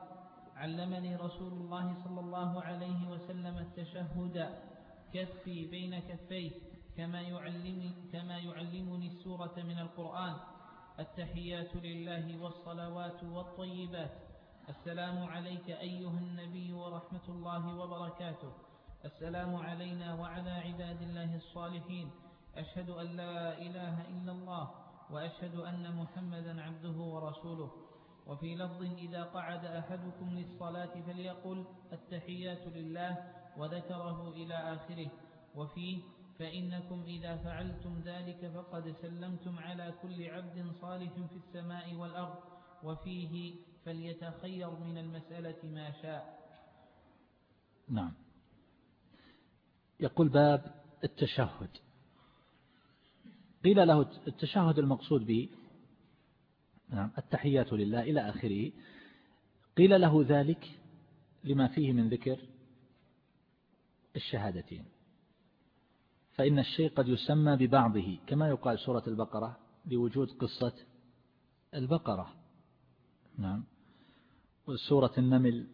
علمني رسول الله صلى الله عليه وسلم التشهد كفي بين كفيه كما يعلمني, كما يعلمني السورة من القرآن التحيات لله والصلوات والطيبات. السلام عليك أيها النبي ورحمة الله وبركاته. السلام علينا وعلى عباد الله الصالحين. أشهد أن لا إله إلا الله وأشهد أن محمدا عبده ورسوله. وفي لفظ إذا قعد أحدكم للصلاة فليقل التحيات لله وذكره إلى آخره. وفيه فإنكم إذا فعلتم ذلك فقد سلمتم على كل عبد صالح في السماء والأرض. وفيه فليتخير من المسألة ما شاء. نعم. يقول باب التشهد. قيل له التشهد المقصود به نعم التحيات لله إلى آخره. قيل له ذلك لما فيه من ذكر الشهادتين. فإن الشيء قد يسمى ببعضه كما يقال سورة البقرة لوجود قصة البقرة. نعم. وسورة النمل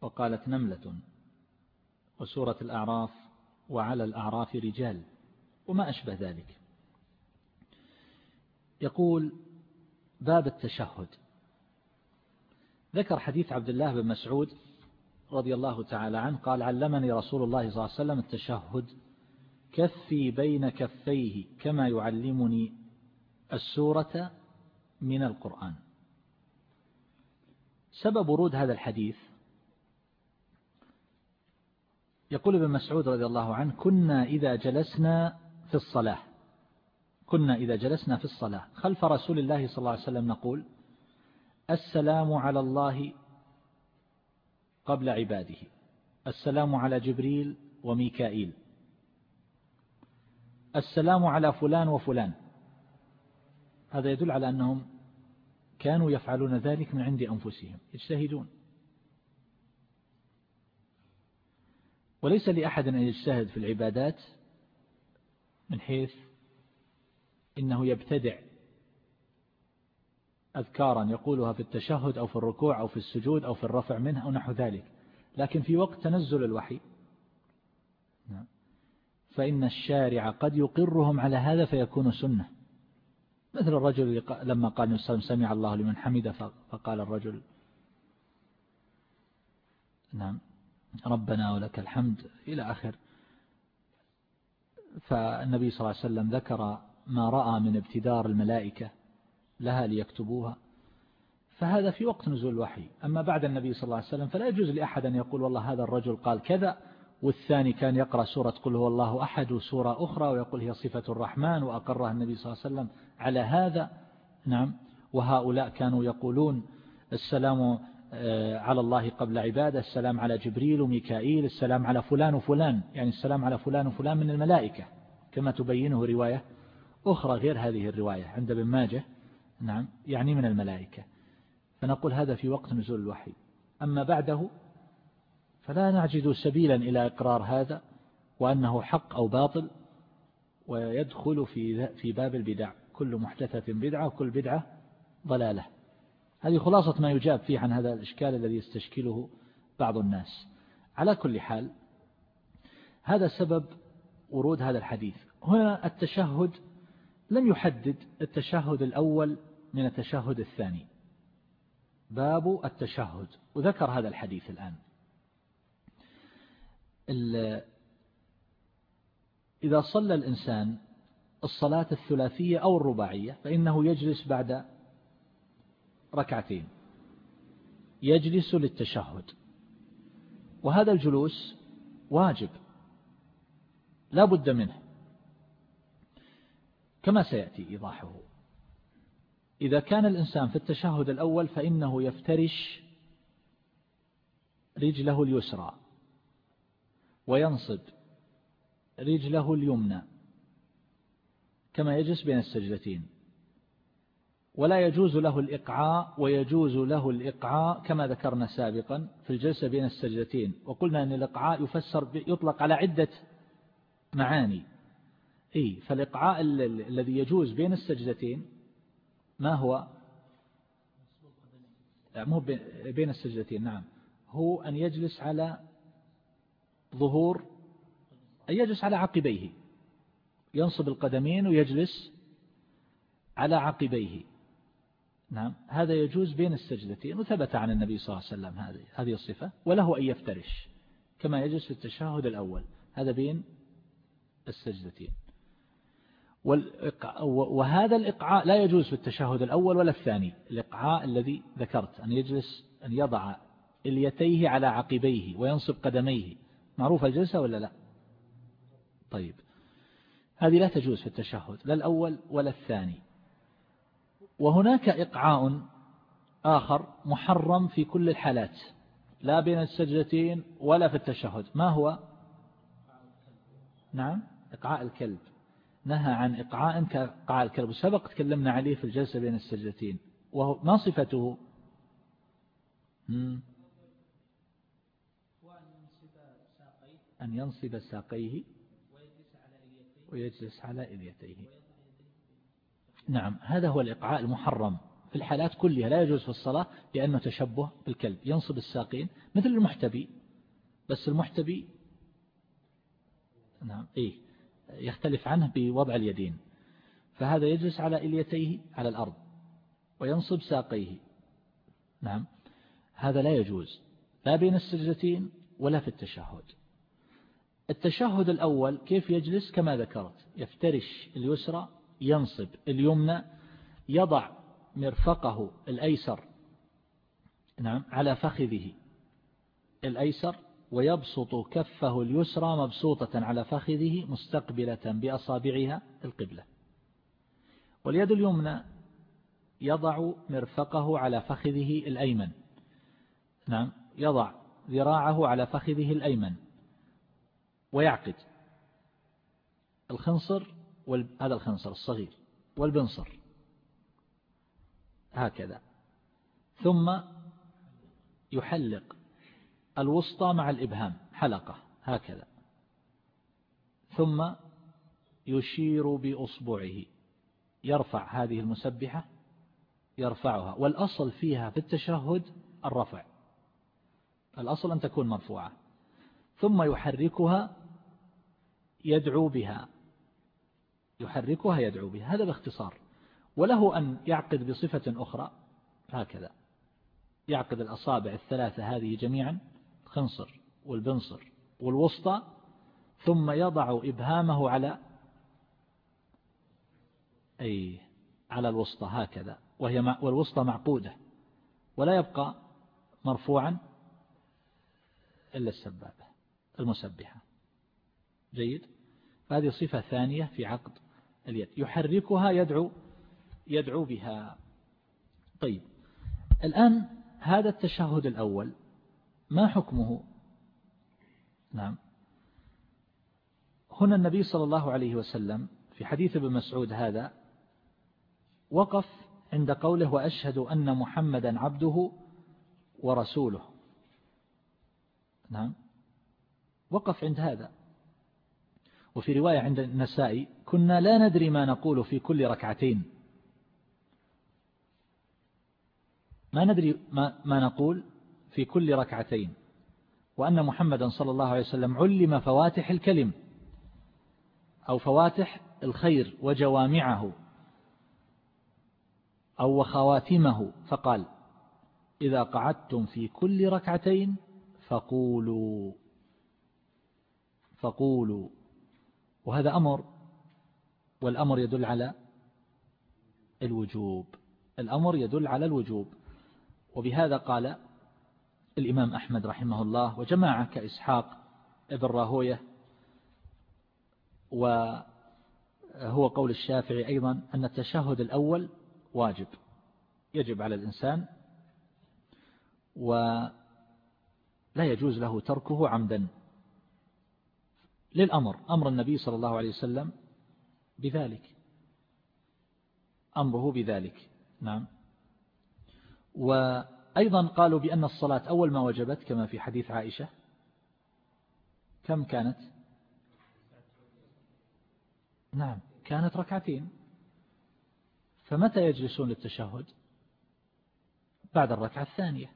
وقالت نملة وسورة الأعراف وعلى الأعراف رجال وما أشبه ذلك. يقول باب التشهد. ذكر حديث عبد الله بن مسعود رضي الله تعالى عنه قال علمني رسول الله صلى الله عليه وسلم التشهد كفي بين كفيه كما يعلمني السورة من القرآن. سبب ورود هذا الحديث. يقول ابن مسعود رضي الله عنه كنا إذا جلسنا في الصلاة. كنا إذا جلسنا في الصلاة. خلف رسول الله صلى الله عليه وسلم نقول السلام على الله قبل عباده. السلام على جبريل وميكائيل. السلام على فلان وفلان. هذا يدل على أنهم كانوا يفعلون ذلك من عند أنفسهم يجتهدون وليس لأحد أن يجتهد في العبادات من حيث إنه يبتدع أذكارا يقولها في التشهد أو في الركوع أو في السجود أو في الرفع منه أو نحو ذلك لكن في وقت تنزل الوحي نعم. فإن الشارع قد يقرهم على هذا فيكون سنة مثل الرجل لما قال النبي سمع الله لمن حمد فقال الرجل نعم ربنا ولك الحمد إلى آخر. فالنبي صلى الله عليه وسلم ذكر ما رأى من ابتدار الملائكة لها ليكتبوها. فهذا في وقت نزول الوحي. أما بعد النبي صلى الله عليه وسلم فلا يجوز لأحد أن يقول والله هذا الرجل قال كذا والثاني كان يقرأ سورة قل هو الله أحد وسورة أخرى ويقول هي صفة الرحمن وأقرها النبي صلى الله عليه وسلم على هذا. نعم. وهؤلاء كانوا يقولون السلام آه، على الله قبل عبادة السلام على جبريل وميكائيل السلام على فلان وفلان. يعني السلام على فلان وفلان من الملائكة كما تبينه رواية أخرى غير هذه الرواية عند ابن ماجه. نعم. يعني من الملائكة. فنقول هذا في وقت نزول الوحي. أما بعده فلا نجد سبيلا إلى إقرار هذا وأنه حق أو باطل ويدخل في في باب البدع. كل محدثة بدعة وكل بدعة ضلالة. هذه خلاصة ما يجاب فيه عن هذا الإشكال الذي يستشكله بعض الناس. على كل حال هذا سبب ورود هذا الحديث. هنا التشهد لم يحدد التشهد الأول من التشهد الثاني. باب التشهد. وذكر هذا الحديث الآن. إذا صلى الإنسان الصلاة الثلاثية أو الرباعية فإنه يجلس بعد ركعتين. يجلس للتشهد. وهذا الجلوس واجب. لا بد منه. كما سيأتي إيضاحه. إذا كان الإنسان في التشهد الأول فإنه يفترش رجله اليسرى. وينصب رجله اليمنى كما يجلس بين السجدتين ولا يجوز له الإقعاء ويجوز له الإقعاء كما ذكرنا سابقا في الجلسة بين السجدتين وقلنا أن الإقعاء يفسر يطلق على عدة معاني. إيه فالإقعاء الذي يجوز بين السجدتين ما هو؟ مو بين السجدتين نعم. هو أن يجلس على ظهور أن يجلس على عقبيه. ينصب القدمين ويجلس على عقبيه. نعم هذا يجوز بين السجدتين وثبت عن النبي صلى الله عليه وسلم هذه هذه الصفة وله أن يفترش كما يجلس في التشهد الأول. هذا بين السجدتين. وهذا الإقعاء لا يجوز في التشهد الأول ولا الثاني. الإقعاء الذي ذكرت أن يجلس أن يضع إليتيه على عقبيه وينصب قدميه. معروف الجلسة ولا لا؟ طيب. هذه لا تجوز في التشهد لا الأول ولا الثاني. وهناك إقعاء آخر محرم في كل الحالات لا بين السجدتين ولا في التشهد. ما هو؟ نعم إقعاء الكلب. نهى عن إقعاء كإقعاء الكلب. وسبق تكلمنا عليه في الجلسة بين السجدتين. وهو ما صفته؟ أن ينصب ساقيه ويجلس على إليتيه. نعم هذا هو الإقعاء المحرم في الحالات كلها لا يجوز في الصلاة لأنه تشبه بالكلب. ينصب الساقين مثل المحتبي بس المحتبي نعم إيه يختلف عنه بوضع اليدين. فهذا يجلس على إليتيه على الأرض وينصب ساقيه. نعم هذا لا يجوز لا بين السجدتين ولا في التشهد. التشهد الأول كيف يجلس؟ كما ذكرت يفترش اليسرى ينصب اليمنى يضع مرفقه الأيسر نعم على فخذه الأيسر ويبسط كفه اليسرى مبسوطة على فخذه مستقبلة بأصابعها القبلة. واليد اليمنى يضع مرفقه على فخذه الأيمن نعم يضع ذراعه على فخذه الأيمن. ويعقد. الخنصر هذا الخنصر الصغير والبنصر. هكذا. ثم يحلق الوسطى مع الإبهام حلقة هكذا. ثم يشير بأصبعه. يرفع هذه المسبحة يرفعها. والأصل فيها في التشهد الرفع. الأصل أن تكون مرفوعة. ثم يحركها يدعو بها يحركها يدعو بها هذا باختصار. وله أن يعقد بصفة أخرى هكذا. يعقد الأصابع الثلاثة هذه جميعا الخنصر والبنصر والوسطى ثم يضع إبهامه على أي على الوسطى هكذا. وهي والوسطى معقودة ولا يبقى مرفوعا إلا السبابة المسبحة. جيد؟ هذه صفة ثانية في عقد اليد. يحركها يدعو يدعو بها. طيب. الآن هذا التشهد الأول ما حكمه؟ نعم. هنا النبي صلى الله عليه وسلم في حديث ابن مسعود هذا وقف عند قوله وأشهد أن محمدا عبده ورسوله. نعم. وقف عند هذا. وفي رواية عند النسائي كنا لا ندري ما نقول في كل ركعتين. ما ندري ما, ما نقول في كل ركعتين. وأن محمدا صلى الله عليه وسلم علم فواتح الكلم أو فواتح الخير وجوامعه أو وخواتمه. فقال إذا قعدتم في كل ركعتين فقولوا فقولوا. وهذا أمر والأمر يدل على الوجوب الأمر يدل على الوجوب. وبهذا قال الإمام أحمد رحمه الله وجماعة كإسحاق ابن راهوية وهو قول الشافعي أيضا أن التشهد الأول واجب يجب على الإنسان ولا يجوز له تركه عمدا. للأمر أمر النبي صلى الله عليه وسلم بذلك. أمره بذلك. نعم. وأيضا قالوا بأن الصلاة أول ما وجبت كما في حديث عائشة. كم كانت؟ نعم كانت ركعتين. فمتى يجلسون للتشهد؟ بعد الركعة الثانية.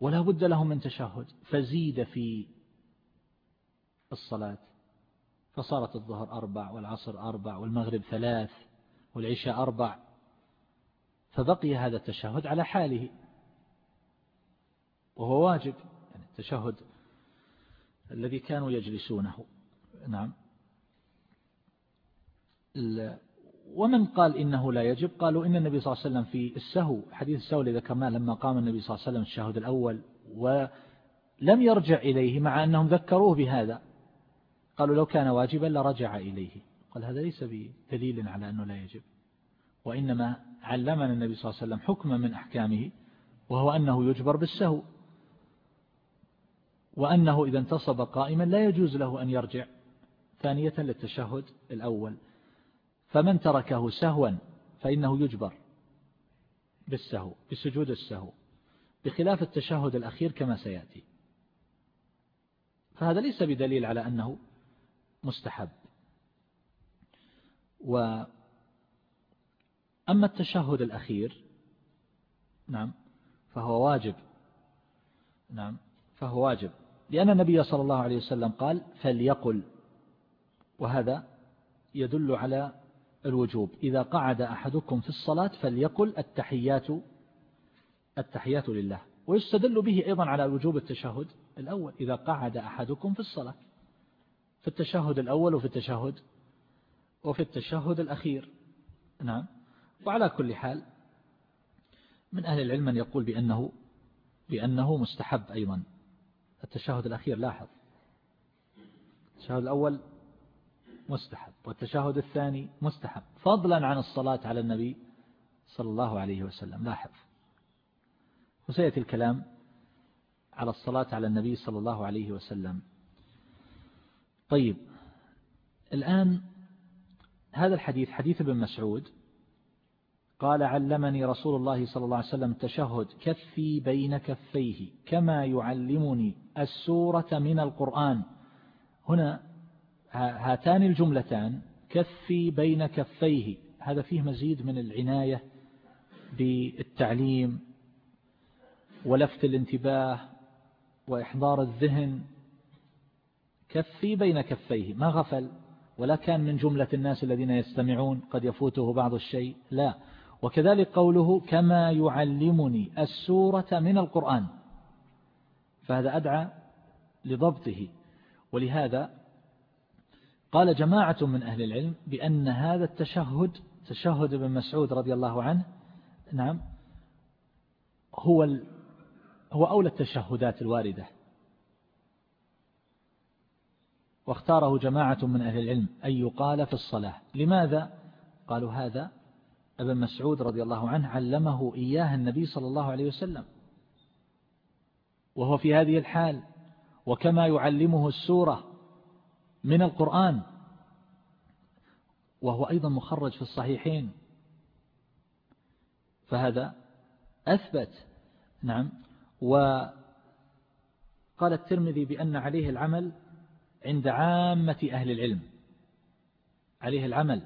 ولا بد لهم من تشهد. فزيد في الصلاة. فصارت الظهر أربع والعصر أربع والمغرب ثلاث والعشاء أربع. فبقي هذا التشهد على حاله. وهو واجب يعني التشهد الذي كانوا يجلسونه. نعم. ومن قال إنه لا يجب؟ قالوا إن النبي صلى الله عليه وسلم في السهو حديث السهو الذي ذكرناه لما قام النبي صلى الله عليه وسلم الشهد الأول ولم يرجع إليه مع أنهم ذكروه بهذا. قالوا لو كان واجبا لرجع إليه. قال هذا ليس بدليل على أنه لا يجب. وإنما علمنا النبي صلى الله عليه وسلم حكما من أحكامه وهو أنه يجبر بالسهو. وأنه إذا انتصب قائما لا يجوز له أن يرجع. ثانية للتشهد الأول. فمن تركه سهوا فإنه يجبر بالسهو بسجود السهو بخلاف التشهد الأخير كما سيأتي. فهذا ليس بدليل على أنه مستحب. و أما التشهد الأخير نعم فهو واجب. نعم فهو واجب. لأن النبي صلى الله عليه وسلم قال فليقل وهذا يدل على الوجوب. إذا قعد أحدكم في الصلاة فليقل التحيات التحيات لله. ويستدل به أيضا على وجوب التشهد الأول إذا قعد أحدكم في الصلاة. في التشهد الأول وفي التشهد وفي التشهد الأخير. نعم. وعلى كل حال من أهل العلم من يقول بأنه بأنه مستحب أيضا. التشهد الأخير لاحظ. التشهد الأول مستحب والتشهد الثاني مستحب. فضلا عن الصلاة على النبي صلى الله عليه وسلم لاحظ. وسيأتي الكلام على الصلاة على النبي صلى الله عليه وسلم. طيب الآن هذا الحديث حديث ابن مسعود قال علمني رسول الله صلى الله عليه وسلم تشهد كفي بين كفيه كما يعلمني السورة من القرآن. هنا هاتان الجملتان كفي بين كفيه. هذا فيه مزيد من العناية بالتعليم ولفت الانتباه وإحضار الذهن كفي بين كفيه. ما غفل؟ ولا كان من جملة الناس الذين يستمعون قد يفوته بعض الشيء؟ لا. وكذلك قوله كما يعلمني السورة من القرآن. فهذا أدعى لضبطه. ولهذا قال جماعة من أهل العلم بأن هذا التشهد تشهد ابن مسعود رضي الله عنه نعم هو هو أولى التشهدات الواردة. واختاره جماعة من أهل العلم أن يقال في الصلاة. لماذا؟ قالوا هذا ابن مسعود رضي الله عنه علمه إياه النبي صلى الله عليه وسلم. وهو في هذه الحال وكما يعلمه السورة من القرآن وهو أيضا مخرج في الصحيحين. فهذا أثبت نعم وقال الترمذي بأن عليه العمل عند عامة أهل العلم. عليه العمل.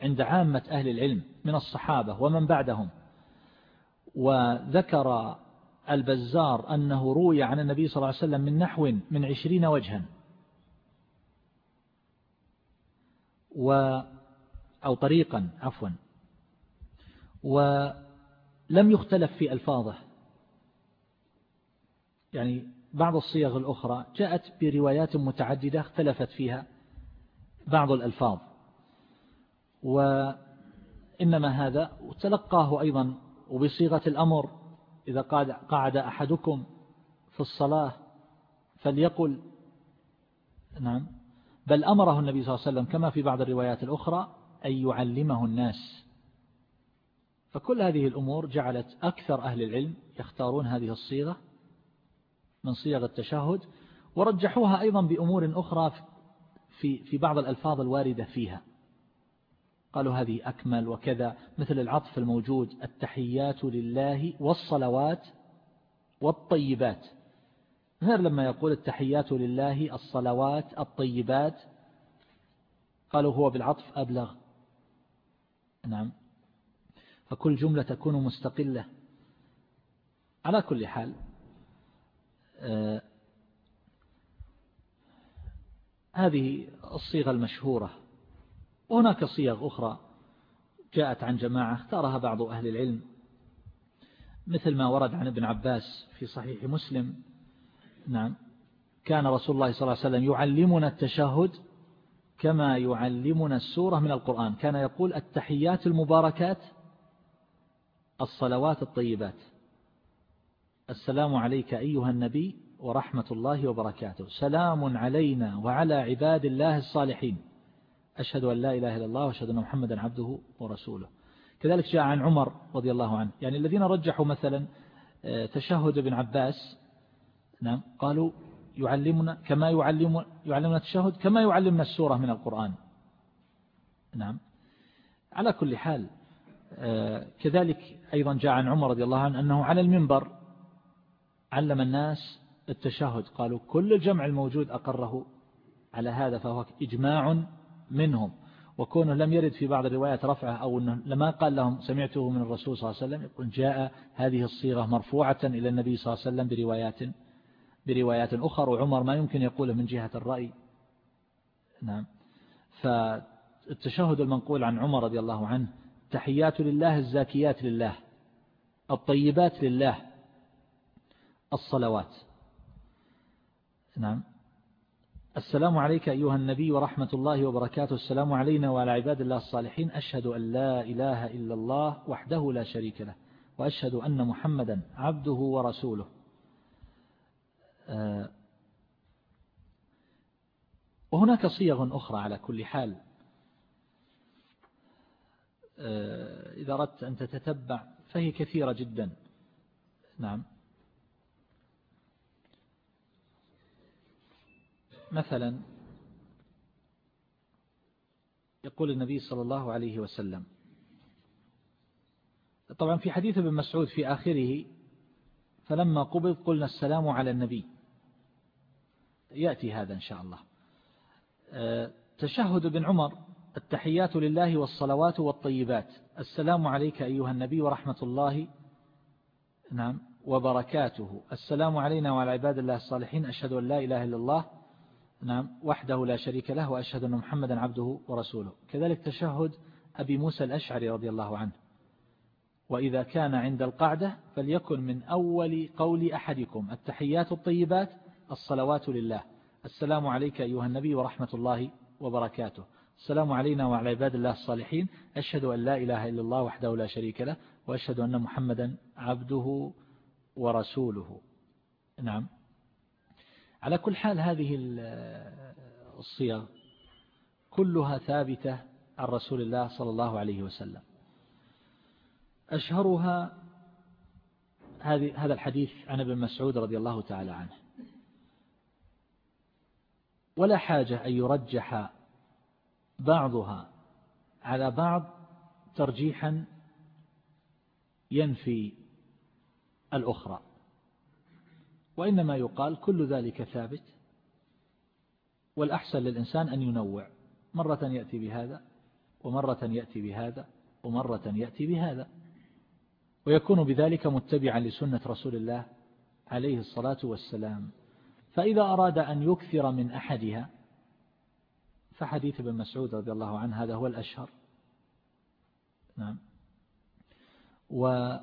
عند عامة أهل العلم من الصحابة ومن بعدهم. وذكر البزار أنه روي عن النبي صلى الله عليه وسلم من نحو من عشرين وجها. و أو طريقا عفوا. ولم يختلف في ألفاظه. يعني بعض الصيغ الأخرى جاءت بروايات متعددة اختلفت فيها بعض الألفاظ وإنما هذا تلقاه أيضا وبصيغة الأمر إذا قعد أحدكم في الصلاة فليقل نعم بل أمره النبي صلى الله عليه وسلم كما في بعض الروايات الأخرى أن يعلمه الناس. فكل هذه الأمور جعلت أكثر أهل العلم يختارون هذه الصيغة من صيغ التشهد ورجحوها أيضا بأمور أخرى في في بعض الألفاظ الواردة فيها. قالوا هذه أكمل وكذا مثل العطف الموجود التحيات لله والصلوات والطيبات. غير لما يقول التحيات لله الصلوات الطيبات قالوا هو بالعطف أبلغ. نعم. فكل جملة تكون مستقلة. على كل حال هذه الصيغة المشهورة. وهناك صيغ أخرى جاءت عن جماعة اختارها بعض أهل العلم مثل ما ورد عن ابن عباس في صحيح مسلم. نعم كان رسول الله صلى الله عليه وسلم يعلمنا التشهد كما يعلمنا السورة من القرآن. كان يقول التحيات المباركات الصلوات الطيبات. السلام عليك أيها النبي ورحمة الله وبركاته. سلام علينا وعلى عباد الله الصالحين. أشهد أن لا إله إلا الله وأشهد أن محمدا عبده ورسوله. كذلك جاء عن عمر رضي الله عنه. يعني الذين رجحوا مثلا آه، تشهد ابن عباس نعم قالوا يعلمنا كما يعلم يعلمنا التشهد كما يعلمنا السورة من القرآن. نعم. على كل حال آه، كذلك أيضا جاء عن عمر رضي الله عنه أنه على المنبر علم الناس التشهد. قالوا كل الجمع الموجود أقره على هذا فهو إجماع منهم. وكونه لم يرد في بعض الروايات رفعه أو أنه لما قال لهم سمعته من الرسول صلى الله عليه وسلم يقول جاء هذه الصيغة مرفوعة إلى النبي صلى الله عليه وسلم بروايات بروايات أخرى. وعمر ما يمكن يقوله من جهة الرأي. نعم. فالتشهد المنقول عن عمر رضي الله عنه تحيات لله الزاكيات لله الطيبات لله. الصلوات. نعم. السلام عليك أيها النبي ورحمة الله وبركاته. السلام علينا وعلى عباد الله الصالحين. أشهد أن لا إله إلا الله وحده لا شريك له وأشهد أن محمدا عبده ورسوله. آه، وهناك صيغ أخرى على كل حال. آه، إذا أردت أن تتتبع فهي كثيرة جدا. نعم. مثلا يقول النبي صلى الله عليه وسلم طبعا في حديث ابن مسعود في آخره فلما قبض قلنا السلام على النبي. يأتي هذا إن شاء الله. آه، تشهد بن عمر التحيات لله والصلوات والطيبات. السلام عليك أيها النبي ورحمة الله. نعم وبركاته. السلام علينا وعلى عباد الله الصالحين. أشهد أن لا إله إلا الله. نعم وحده لا شريك له وأشهد أن محمدا عبده ورسوله. كذلك تشهد أبي موسى الأشعري رضي الله عنه. وإذا كان عند القعدة فليكن من أول قول أحدكم. التحيات الطيبات الصلوات لله. السلام عليك أيها النبي ورحمة الله وبركاته. السلام علينا وعلى عباد الله الصالحين. أشهد أن لا إله إلا الله وحده لا شريك له وأشهد أن محمدا عبده ورسوله. نعم. على كل حال هذه الصيغ كلها ثابتة عن رسول الله صلى الله عليه وسلم. أشهرها هذا الحديث عن ابن مسعود رضي الله تعالى عنه. ولا حاجة أن يرجح بعضها على بعض ترجيحا ينفي الأخرى. وإنما يقال كل ذلك ثابت والأحسن للإنسان أن ينوع. مرة يأتي بهذا ومرة يأتي بهذا ومرة يأتي بهذا. ويكون بذلك متبعا لسنة رسول الله عليه الصلاة والسلام. فإذا أراد أن يكثر من أحدها فحديث ابن مسعود رضي الله عنه هذا هو الأشهر. نعم. ولربما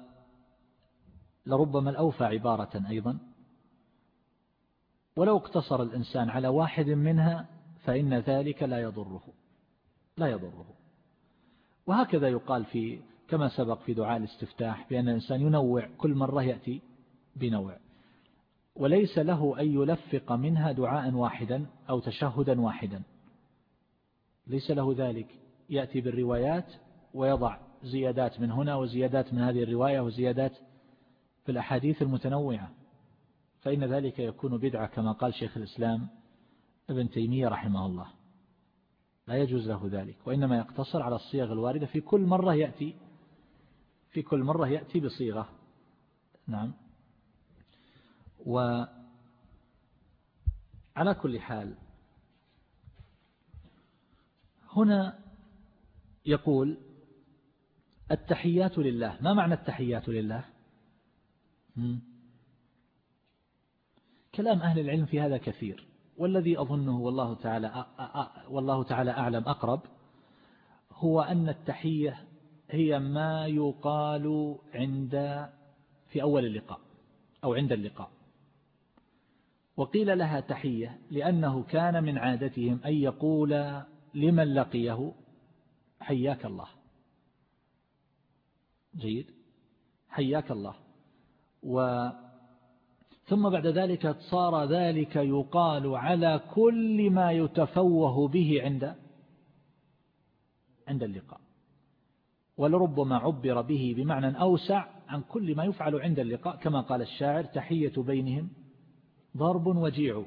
الأوفى عبارة أيضا. ولو اقتصر الإنسان على واحد منها فإن ذلك لا يضره. لا يضره. وهكذا يقال في كما سبق في دعاء الاستفتاح بأن الإنسان ينوع كل مرة يأتي بنوع. وليس له أن يلفق منها دعاء واحدا أو تشهدا واحدا. ليس له ذلك. يأتي بالروايات ويضع زيادات من هنا وزيادات من هذه الرواية وزيادات في الأحاديث المتنوعة. فإن ذلك يكون بدعة كما قال شيخ الإسلام ابن تيمية رحمه الله. لا يجوز له ذلك وإنما يقتصر على الصيغ الواردة. في كل مرة يأتي في كل مرة يأتي بصيغة. نعم. وعلى كل حال هنا يقول التحيات لله. ما معنى التحيات لله؟ كلام أهل العلم في هذا كثير. والذي أظنه والله تعالى والله تعالى أعلم أقرب هو أن التحية هي ما يقال عند في أول اللقاء أو عند اللقاء. وقيل لها تحية لأنه كان من عادتهم أن يقول لمن لقيه حياك الله. جيد؟ حياك الله. ثم بعد ذلك صار ذلك يقال على كل ما يتفوه به عند عند اللقاء. ولربما عبر به بمعنى أوسع عن كل ما يفعل عند اللقاء كما قال الشاعر تحية بينهم ضرب وجيع.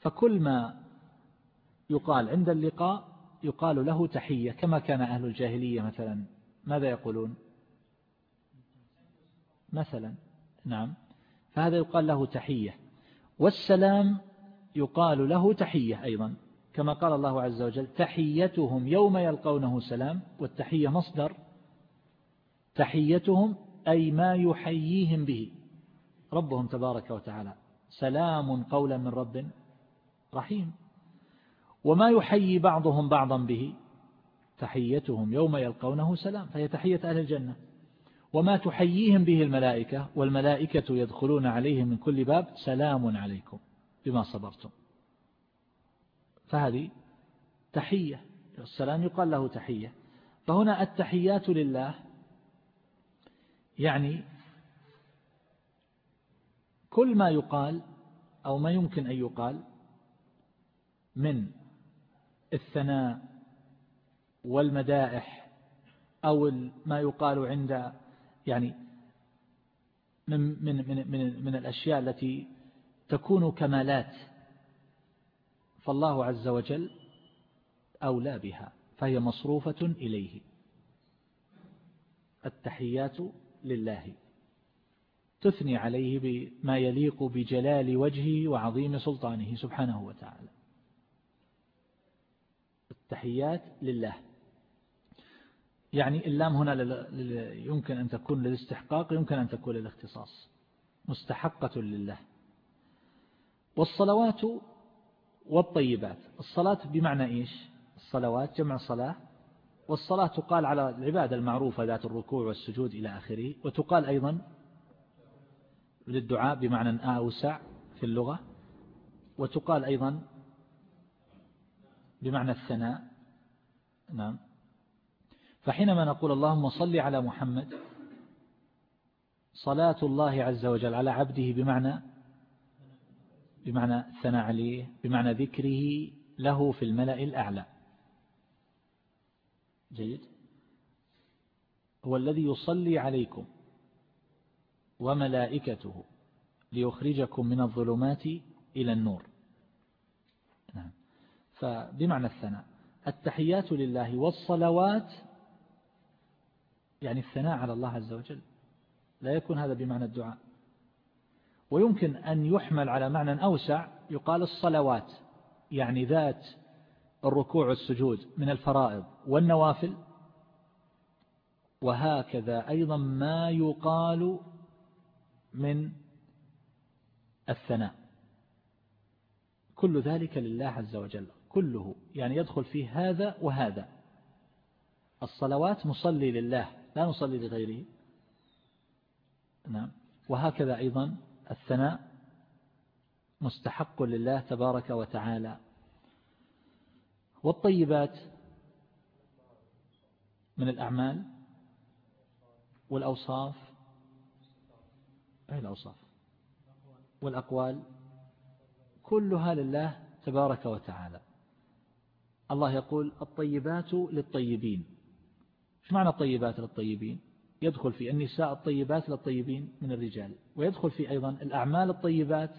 فكل ما يقال عند اللقاء يقال له تحية كما كان أهل الجاهلية مثلا. ماذا يقولون؟ مثلا. نعم. فهذا يقال له تحية. والسلام يقال له تحية أيضا. كما قال الله عز وجل تحيتهم يوم يلقونه سلام والتحية مصدر. تحيتهم أي ما يحييهم به. ربهم تبارك وتعالى. سلام قولا من رب رحيم. وما يحيي بعضهم بعضا به. تحيتهم يوم يلقونه سلام. فهي تحية أهل الجنة. وما تحييهم به الملائكة والملائكة يدخلون عليهم من كل باب سلام عليكم بما صبرتم. فهذه تحية السلام يقال له تحية. فهنا التحيات لله يعني كل ما يقال أو ما يمكن أن يقال من الثناء والمدائح أو ما يقال عند يعني من من من من, من الأشياء التي تكون كمالات فالله عز وجل أولى بها فهي مصروفة إليه. التحيات لله. تثني عليه بما يليق بجلال وجهه وعظيم سلطانه سبحانه وتعالى. التحيات لله. يعني اللام هنا يمكن أن تكون للاستحقاق يمكن أن تكون للاختصاص. مستحقة لله. والصلوات والطيبات. الصلاة بمعنى إيش؟ الصلوات جمع صلاة. والصلاة تقال على العبادة المعروفة ذات الركوع والسجود إلى آخره. وتقال أيضا للدعاء بمعنى أوسع في اللغة. وتقال أيضا بمعنى الثناء. نعم. فحينما نقول اللهم صل على محمد صلاة الله عز وجل على عبده بمعنى بمعنى الثناء عليه بمعنى ذكره له في الملأ الأعلى. جيد؟ هو الذي يصلي عليكم وملائكته ليخرجكم من الظلمات إلى النور. نعم. فبمعنى الثناء التحيات لله والصلوات يعني الثناء على الله عز وجل. لا يكون هذا بمعنى الدعاء. ويمكن أن يحمل على معنى أوسع يقال الصلوات يعني ذات الركوع والسجود من الفرائض والنوافل. وهكذا أيضا ما يقال من الثناء. كل ذلك لله عز وجل كله يعني يدخل فيه هذا وهذا. الصلوات نصلي لله لا نصلي لغيره. نعم. وهكذا أيضا الثناء مستحق لله تبارك وتعالى. والطيبات من الأعمال والأوصاف أي الأوصاف والأقوال كلها لله تبارك وتعالى. الله يقول الطيبات للطيبين. إيش معنى الطيبات للطيبين؟ يدخل في النساء الطيبات للطيبين من الرجال ويدخل في أيضا الأعمال الطيبات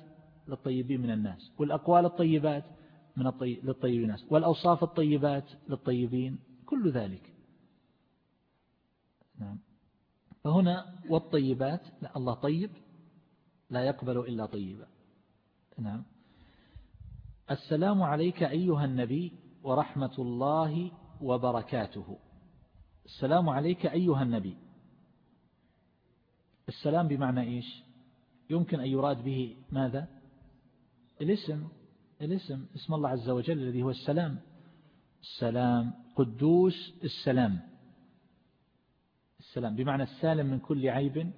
للطيبين من الناس والأقوال الطيبات من الطيب للطيبين الناس والأوصاف الطيبات للطيبين كل ذلك. نعم. فهنا والطيبات لا الله طيب لا يقبل إلا طيبا نعم. السلام عليك أيها النبي ورحمة الله وبركاته. السلام عليك أيها النبي. السلام بمعنى إيش؟ يمكن أن يراد به ماذا؟ الاسم. الاسم اسم الله عز وجل الذي هو السلام. السلام قدوس السلام. السلام بمعنى السالم من كل عيب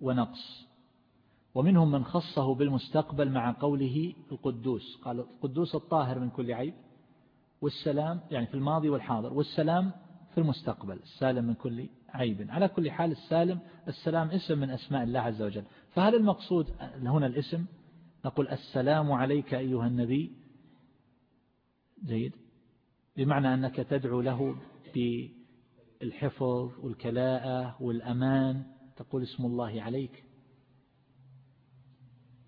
ونقص. ومنهم من خصه بالمستقبل مع قوله القدوس. قال القدوس الطاهر من كل عيب. والسلام يعني في الماضي والحاضر. والسلام في المستقبل السالم من كل عيب. على كل حال السالم السلام اسم من أسماء الله عز وجل. فهل المقصود هنا الاسم؟ نقول السلام عليك أيها النبي. جيد. بمعنى أنك تدعو له بالحفظ والكلاءة والأمان. تقول اسم الله عليك.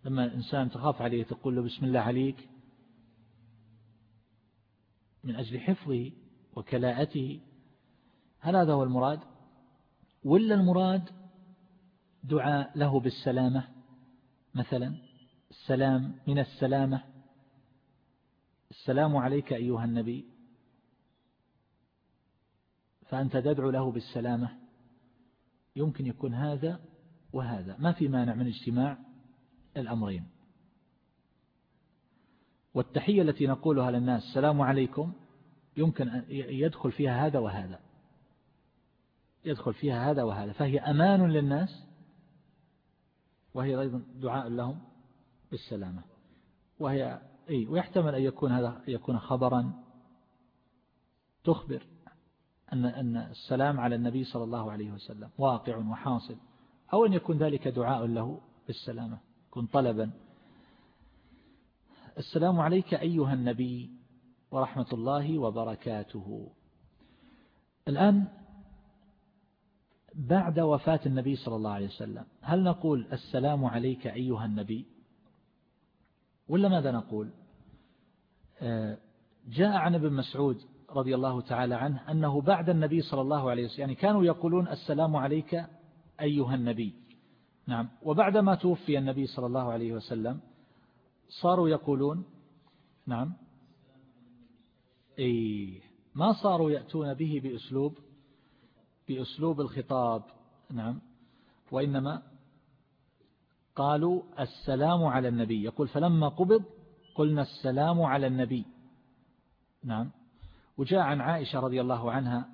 لما الإنسان تخاف عليه تقول له بسم الله عليك. من أجل حفظه وكلاءته هل هذا هو المراد؟ ولا المراد دعاء له بالسلامة مثلا؟ السلام من السلامة. السلام عليك أيها النبي. فأنت تدعو له بالسلامة. يمكن يكون هذا وهذا. ما في مانع من اجتماع الأمرين. والتحية التي نقولها للناس السلام عليكم يمكن أن يدخل فيها هذا وهذا. يدخل فيها هذا وهذا. فهي أمان للناس وهي أيضا دعاء لهم بالسلامة. وهي أي ويحتمل أن يكون هذا يكون خبرا تخبر أن أن السلام على النبي صلى الله عليه وسلم واقع وحاصل أو أن يكون ذلك دعاء له بالسلامة. يكون طلبا. السلام عليك أيها النبي ورحمة الله وبركاته. الآن بعد وفاة النبي صلى الله عليه وسلم هل نقول السلام عليك أيها النبي؟ ولا ماذا نقول؟ آه، جاء عن ابن مسعود رضي الله تعالى عنه أنه بعد النبي صلى الله عليه وسلم يعني كانوا يقولون السلام عليك أيها النبي. نعم. وبعدما توفي النبي صلى الله عليه وسلم صاروا يقولون نعم أي ما صاروا يأتون به بأسلوب بأسلوب الخطاب. نعم. وإنما قالوا السلام على النبي. يقول فلما قبض قلنا السلام على النبي. نعم. وجاء عن عائشة رضي الله عنها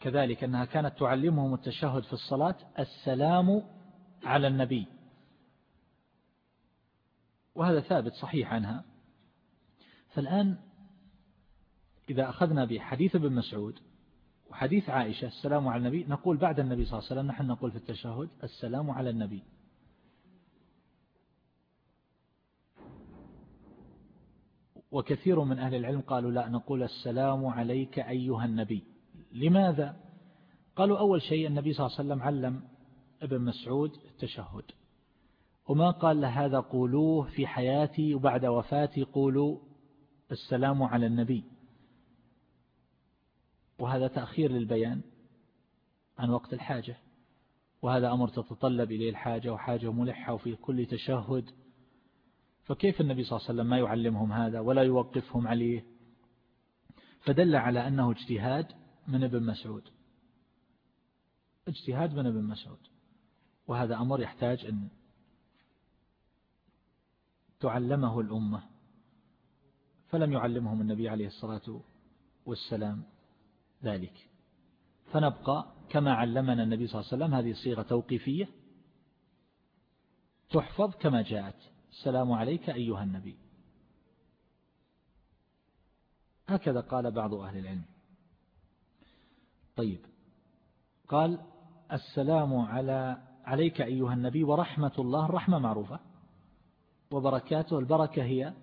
كذلك أنها كانت تعلمهم التشهد في الصلاة السلام على النبي. وهذا ثابت صحيح عنها. فالآن إذا أخذنا بحديث ابن مسعود وحديث عائشة السلام على النبي. نقول بعد النبي صلى الله عليه وسلم نحن نقول في التشهد السلام على النبي. وكثير من أهل العلم قالوا لا نقول السلام عليك أيها النبي. لماذا؟ قالوا أول شيء النبي صلى الله عليه وسلم علم ابن مسعود التشهد. وما قال لهذا قولوه في حياتي وبعد وفاتي قولوا السلام على النبي. وهذا تأخير للبيان عن وقت الحاجة. وهذا أمر تتطلب إليه الحاجة وحاجة ملحة وفي كل تشهد. فكيف النبي صلى الله عليه وسلم ما يعلمهم هذا ولا يوقفهم عليه؟ فدل على أنه اجتهاد من ابن مسعود. اجتهاد من ابن مسعود. وهذا أمر يحتاج أن تعلمه الأمة. فلم يعلمهم النبي عليه الصلاة والسلام. ذلك. فنبقى كما علمنا النبي صلى الله عليه وسلم هذه صيغة توقيفية. تحفظ كما جاءت. السلام عليك أيها النبي. هكذا قال بعض أهل العلم. طيب. قال السلام على عليك أيها النبي ورحمة الله الرحمة معروفة. وبركاته البركة هي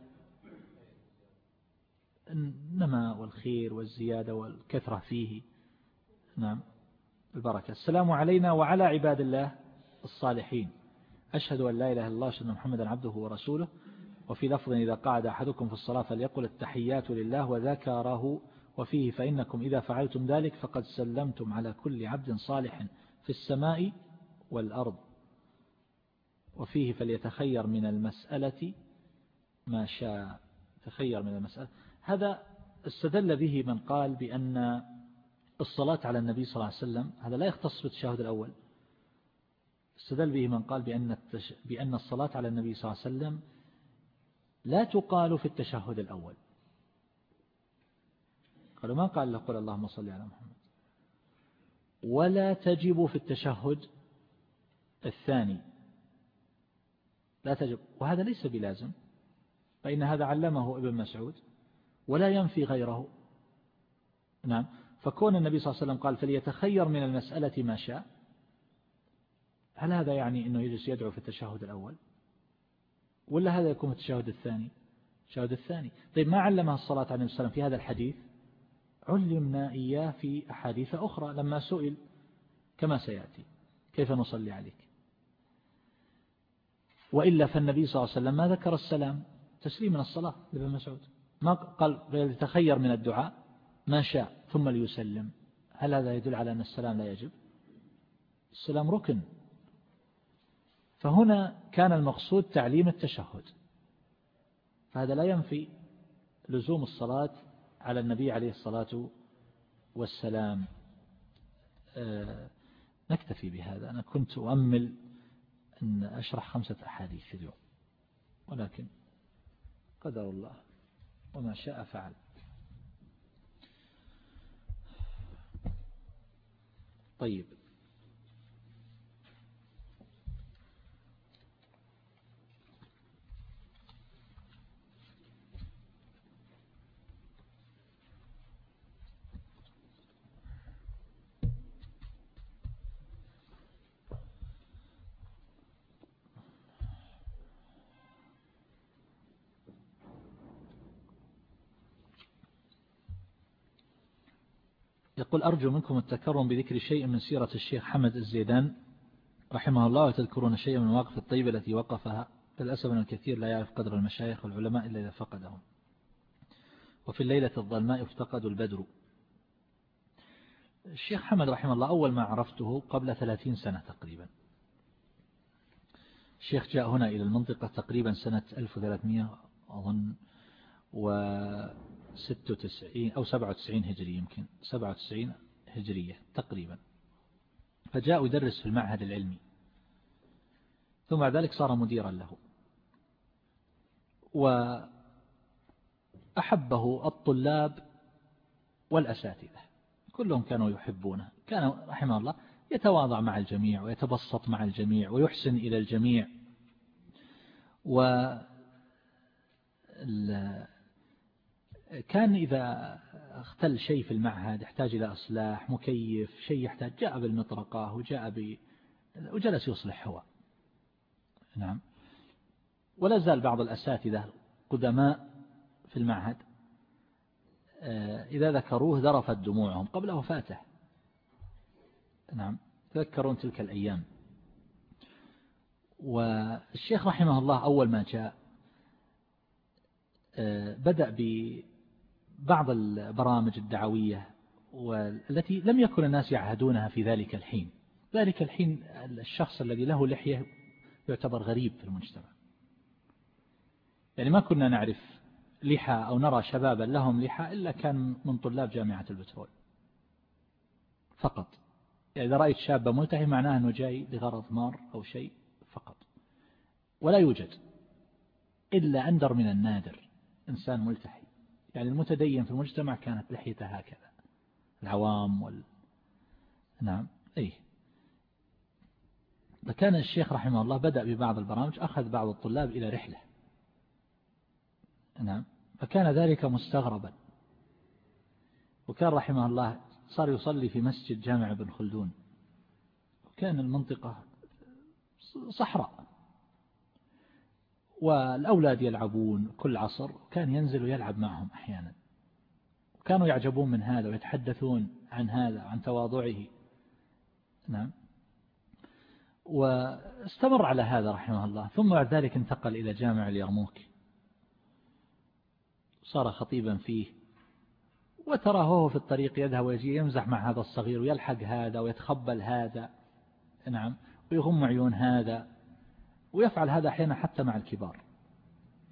النماء والخير والزيادة والكثرة فيه. نعم. البركة. السلام علينا وعلى عباد الله الصالحين. أشهد أن لا إله إلا الله أشهد أن محمدا عبده ورسوله. وفي لفظ إذا قعد أحدكم في الصلاة فليقل التحيات لله وذكره وفيه فإنكم إذا فعلتم ذلك فقد سلمتم على كل عبد صالح في السماء والأرض. وفيه فليتخير من المسألة ما شاء. تخير من المسألة. هذا استدل به من قال بأن الصلاة على النبي صلى الله عليه وسلم هذا لا يختص بالتشهد الأول. استدل به من قال بأن, التش... بأن الصلاة على النبي صلى الله عليه وسلم لا تقال في التشهد الأول. قالوا ما قال له؟ قل اللهم صل على محمد. ولا تجب في التشهد الثاني. لا تجب. وهذا ليس بلازم فإن هذا علمه ابن مسعود. ولا ينفي غيره. نعم. فكون النبي صلى الله عليه وسلم قال فليتخير من المسألة ما شاء هل هذا يعني أنه يجلس يدعو في التشهد الأول؟ ولا هذا يكون في التشهد الثاني؟ التشهد الثاني. طيب ما علمها الصلاة عليه وسلم في هذا الحديث؟ علمنا إياه في أحاديث أخرى لما سئل كما سيأتي. كيف نصلي عليك؟ وإلا فالنبي صلى الله عليه وسلم ما ذكر السلام. تسليم من الصلاة لابن مسعود. ما قال يتخير من الدعاء ما شاء ثم ليسلم. هل هذا يدل على أن السلام لا يجب؟ السلام ركن. فهنا كان المقصود تعليم التشهد. فهذا لا ينفي لزوم الصلاة على النبي عليه الصلاة والسلام. آه، نكتفي بهذا. أنا كنت أؤمل أن أشرح خمسة أحاديث في اليوم. ولكن قدر الله. وما شاء فعل. طيب. يقول أرجو منكم التكرم بذكر شيء من سيرة الشيخ حمد الزيدان رحمه الله وتذكرون شيئا من المواقف الطيبة التي وقفها. للأسف أن الكثير لا يعرف قدر المشايخ والعلماء إلا إذا فقدهم. وفي الليلة الظلماء افتقدوا البدر. الشيخ حمد رحمه الله أول ما عرفته قبل ثلاثين سنة تقريبا. الشيخ جاء هنا إلى المنطقة تقريبا سنة 1300 أظن و 96 أو 97 هجري يمكن. 97 هجرية تقريبا. فجاء يدرس في المعهد العلمي. ثم بعد ذلك صار مديرا له. وأحبه الطلاب والأساتذة. كلهم كانوا يحبونه. كان رحمه الله يتواضع مع الجميع ويتبسط مع الجميع ويحسن إلى الجميع. و كان إذا اختل شيء في المعهد يحتاج إلى إصلاح مكيف شيء يحتاج جاء بالمطرقة وجاء ب وجلس يصلح هو. نعم. ولا زال بعض الأساتذة قدماء في المعهد آه، إذا ذكروه ذرفت دموعهم قبل وفاته. نعم. تذكرون تلك الأيام. والشيخ رحمه الله أول ما جاء آه، بدأ بعض البرامج الدعوية والتي لم يكن الناس يعهدونها في ذلك الحين. ذلك الحين الشخص الذي له لحية يعتبر غريب في المجتمع. يعني ما كنا نعرف لحى أو نرى شبابا لهم لحى إلا كان من طلاب جامعة البترول. فقط. يعني إذا رأيت شابة ملتحي معناه أنه جاي لغرض مار أو شيء فقط. ولا يوجد إلا أندر من النادر إنسان ملتحي. يعني المتدين في المجتمع كانت لحيته هكذا. العوام وال نعم أي فكان الشيخ رحمه الله بدأ ببعض البرامج أخذ بعض الطلاب إلى رحلة. نعم. فكان ذلك مستغربا. وكان رحمه الله صار يصلي في مسجد جامع ابن خلدون. وكان المنطقة صحراء. والأولاد يلعبون كل عصر كان ينزل ويلعب معهم أحيانا. كانوا يعجبون من هذا ويتحدثون عن هذا عن تواضعه. نعم. واستمر على هذا رحمه الله. ثم بعد ذلك انتقل إلى جامع اليرموك. صار خطيبا فيه. وتراه هو في الطريق يذهب ويجي يمزح مع هذا الصغير ويلحق هذا ويتخبل هذا. نعم. ويغم عيون هذا. ويفعل هذا أحيانا حتى مع الكبار.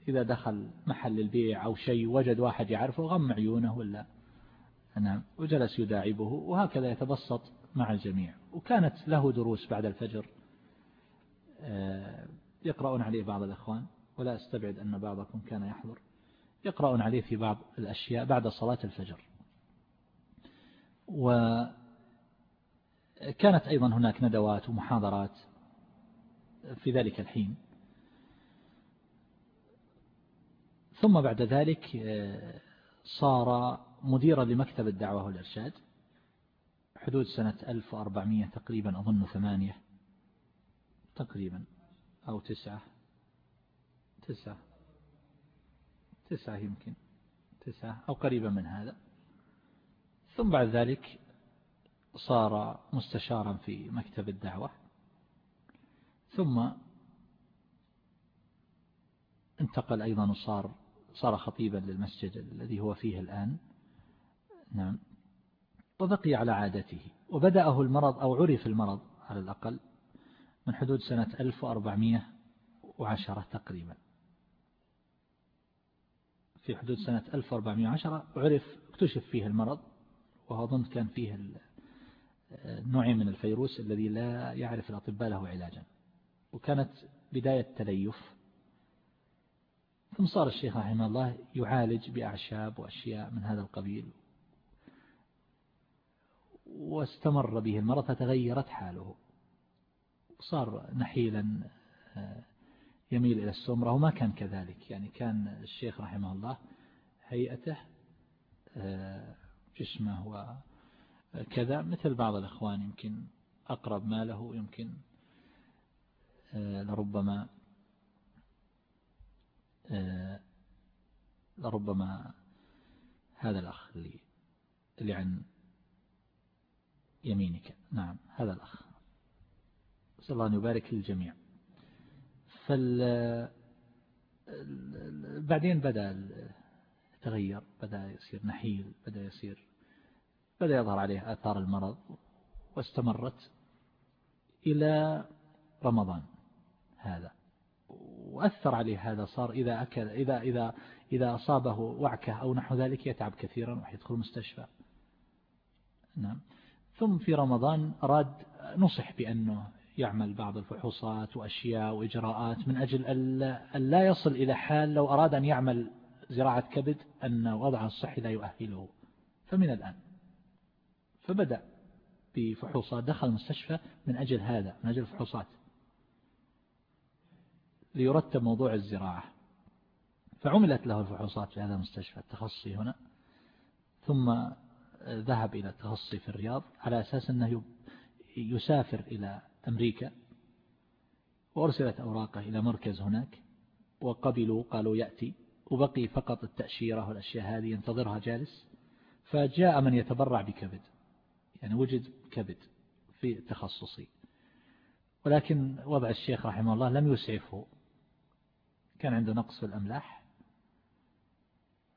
إذا دخل محل البيع أو شيء وجد واحد يعرفه غم عيونه ولا نعم وجلس يداعبه وهكذا يتبسط مع الجميع. وكانت له دروس بعد الفجر. آه، يقرؤون عليه بعض الأخوان ولا أستبعد أن بعضكم كان يحضر. يقرؤون عليه في بعض الأشياء بعد صلاة الفجر. وكانت أيضا هناك ندوات ومحاضرات. في ذلك الحين. ثم بعد ذلك آه، صار مديرا لمكتب الدعوة والإرشاد حدود سنة 1400 تقريبا أظن ثمانية تقريبا أو تسعة تسعة تسعة يمكن تسعة أو قريبا من هذا. ثم بعد ذلك صار مستشارا في مكتب الدعوة. ثم انتقل أيضا وصار صار خطيبا للمسجد الذي هو فيه الآن. نعم. وبقي على عادته. وبدأه المرض أو عرف المرض على الأقل من حدود سنة 1410 تقريبا. في حدود سنة 1410 عرف اكتشف فيه المرض وهو ظن كان فيه نوع من الفيروس الذي لا يعرف الأطباء له علاجا. وكانت بداية تليف. ثم صار الشيخ رحمه الله يعالج بأعشاب وأشياء من هذا القبيل. واستمر به المرض فتغيرت حاله. صار نحيلا آه، يميل إلى السمرة وما كان كذلك. يعني كان الشيخ رحمه الله هيئته آه، جسمه وكذا مثل بعض الأخوان يمكن أقرب ما له يمكن لربما لربما هذا الأخ اللي اللي عن يمينك. نعم هذا الأخ. نسأل الله أن يبارك للجميع. فال بعدين بدأ يتغير بدأ يصير نحيل بدأ يصير بدأ يظهر عليه آثار المرض واستمرت إلى رمضان. هذا. وأثر عليه هذا صار إذا أكل إذا إذا إذا أصابه وعكة أو نحو ذلك يتعب كثيرا ويدخل المستشفى. نعم. ثم في رمضان أراد نصح بأنه يعمل بعض الفحوصات وأشياء وإجراءات من أجل أن لا يصل إلى حال لو أراد أن يعمل زراعة كبد أن وضعه الصحي لا يؤهله. فمن الآن. فبدأ بفحوصات دخل المستشفى من أجل هذا من أجل الفحوصات. ليرتب موضوع الزراعة. فعملت له الفحوصات في هذا المستشفى التخصصي هنا ثم ذهب إلى التخصصي في الرياض على أساس أنه يسافر إلى أمريكا وأرسلت أوراقه إلى مركز هناك وقبلوا قالوا يأتي وبقي فقط التأشيرة والأشياء هذه ينتظرها جالس. فجاء من يتبرع بكبد يعني وجد كبد في تخصصي. ولكن وضع الشيخ رحمه الله لم يسعفه. كان عنده نقص في الأملاح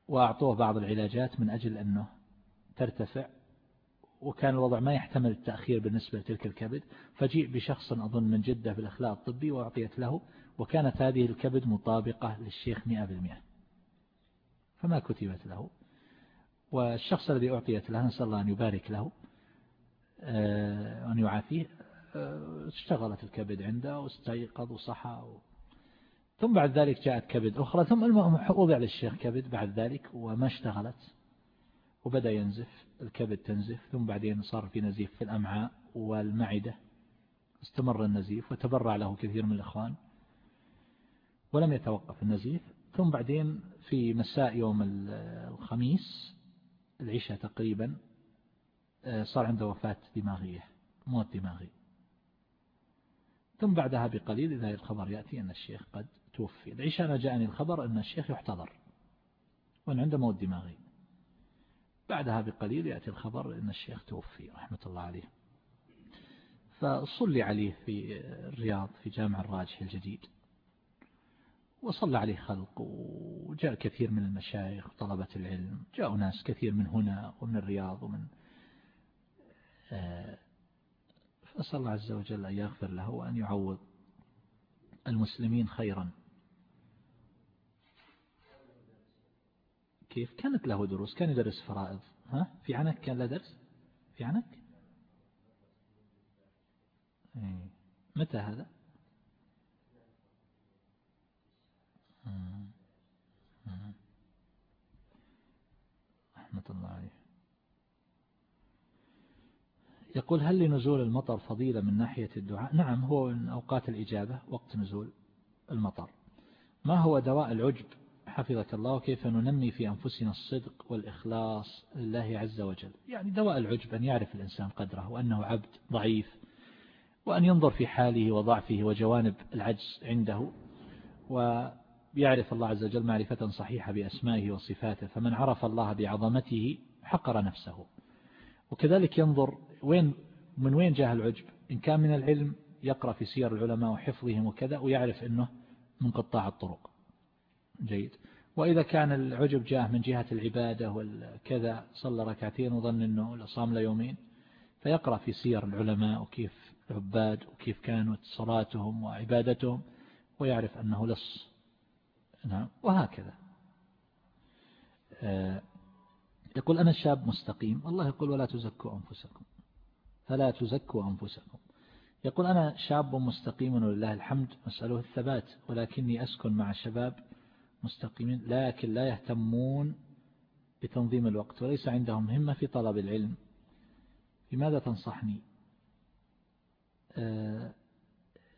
وأعطوه بعض العلاجات من أجل أنه ترتفع وكان الوضع ما يحتمل التأخير بالنسبة لتلك الكبد فجيء بشخص أظن من جدة بالأخلاق الطبي وأعطيت له وكانت هذه الكبد مطابقة للشيخ مئة بالمئة. فما كتبت له. والشخص الذي أعطيت له نسأل الله أن يبارك له آه، وأن يعافيه آه، اشتغلت الكبد عنده واستيقظ وصحى ثم بعد ذلك جاءت كبد أخرى ثم وضع للشيخ كبد بعد ذلك وما اشتغلت وبدأ ينزف الكبد تنزف ثم بعدين صار في نزيف في الأمعاء والمعدة استمر النزيف وتبرع له كثير من الإخوان ولم يتوقف النزيف ثم بعدين في مساء يوم الخميس العشاء تقريبا آه، صار عنده وفاة دماغية موت دماغي. ثم بعدها بقليل إذا الخبر يأتي أن الشيخ قد توفي. العشاء جاءني الخبر؟ أن الشيخ يحتضر. وأن عنده موت دماغي بعدها بقليل يأتي الخبر أن الشيخ توفي رحمة الله عليه. فصلي عليه في الرياض في جامع الراجح الجديد. وصلى عليه خلق وجاء كثير من المشايخ طلبة العلم. جاءوا ناس كثير من هنا ومن الرياض ومن آه، فأسأل الله عز وجل أن يغفر له وأن يعوض المسلمين خيرا. كيف؟ كانت له دروس كان يدرس فرائض. ها؟ في عنك كان له درس؟ في عنك؟ إيه. متى هذا؟ رحمة الله عليه. يقول هل لنزول المطر فضيلة من ناحية الدعاء؟ نعم هو من أوقات الإجابة وقت نزول المطر. ما هو دواء العجب؟ حفظك الله وكيف ننمي في أنفسنا الصدق والإخلاص لله عز وجل؟ يعني دواء العجب أن يعرف الإنسان قدره وأنه عبد ضعيف وأن ينظر في حاله وضعفه وجوانب العجز عنده ويعرف الله عز وجل معرفة صحيحة بأسمائه وصفاته فمن عرف الله بعظمته حقر نفسه. وكذلك ينظر وين من وين جاء العجب؟ إن كان من العلم يقرأ في سير العلماء وحفظهم وكذا ويعرف أنه من قطاع الطرق. جيد. وإذا كان العجب جاء من جهة العبادة والكذا صلى ركعتين وظن أنه صام له يومين فيقرأ في سير العلماء وكيف العباد وكيف كانت صلاتهم وعبادتهم ويعرف أنه لص. نعم وهكذا. آه، يقول أنا شاب مستقيم. الله يقول ولا تزكوا أنفسكم. فلا تزكوا أنفسكم. يقول أنا شاب مستقيم ولله الحمد مسألة الثبات ولكني أسكن مع شباب مستقيمين لكن لا يهتمون بتنظيم الوقت وليس عندهم همة في طلب العلم. لماذا تنصحني؟ آه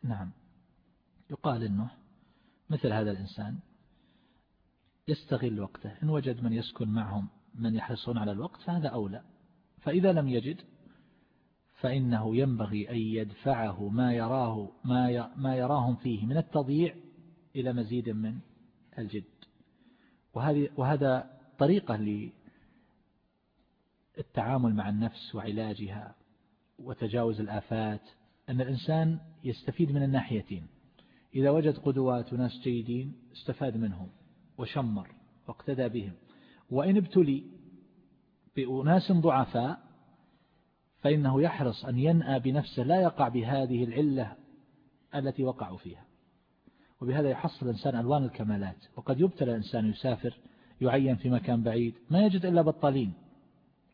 نعم. يقال أنه مثل هذا الإنسان يستغل وقته. إن وجد من يسكن معهم من يحرصون على الوقت فهذا أولى. فإذا لم يجد فإنه ينبغي أن يدفعه ما يراه ما ما يراهم فيه من التضييع إلى مزيد من الجد. وهذه وهذا طريقة للتعامل مع النفس وعلاجها وتجاوز الآفات أن الإنسان يستفيد من الناحيتين. إذا وجد قدوات وناس جيدين استفاد منهم وشمر واقتدى بهم. وإن ابتلي بأناس ضعفاء فإنه يحرص أن ينأى بنفسه لا يقع بهذه العلة التي وقعوا فيها. وبهذا يحصل الإنسان ألوان الكمالات. وقد يبتلى الإنسان يسافر يعين في مكان بعيد ما يجد إلا بطالين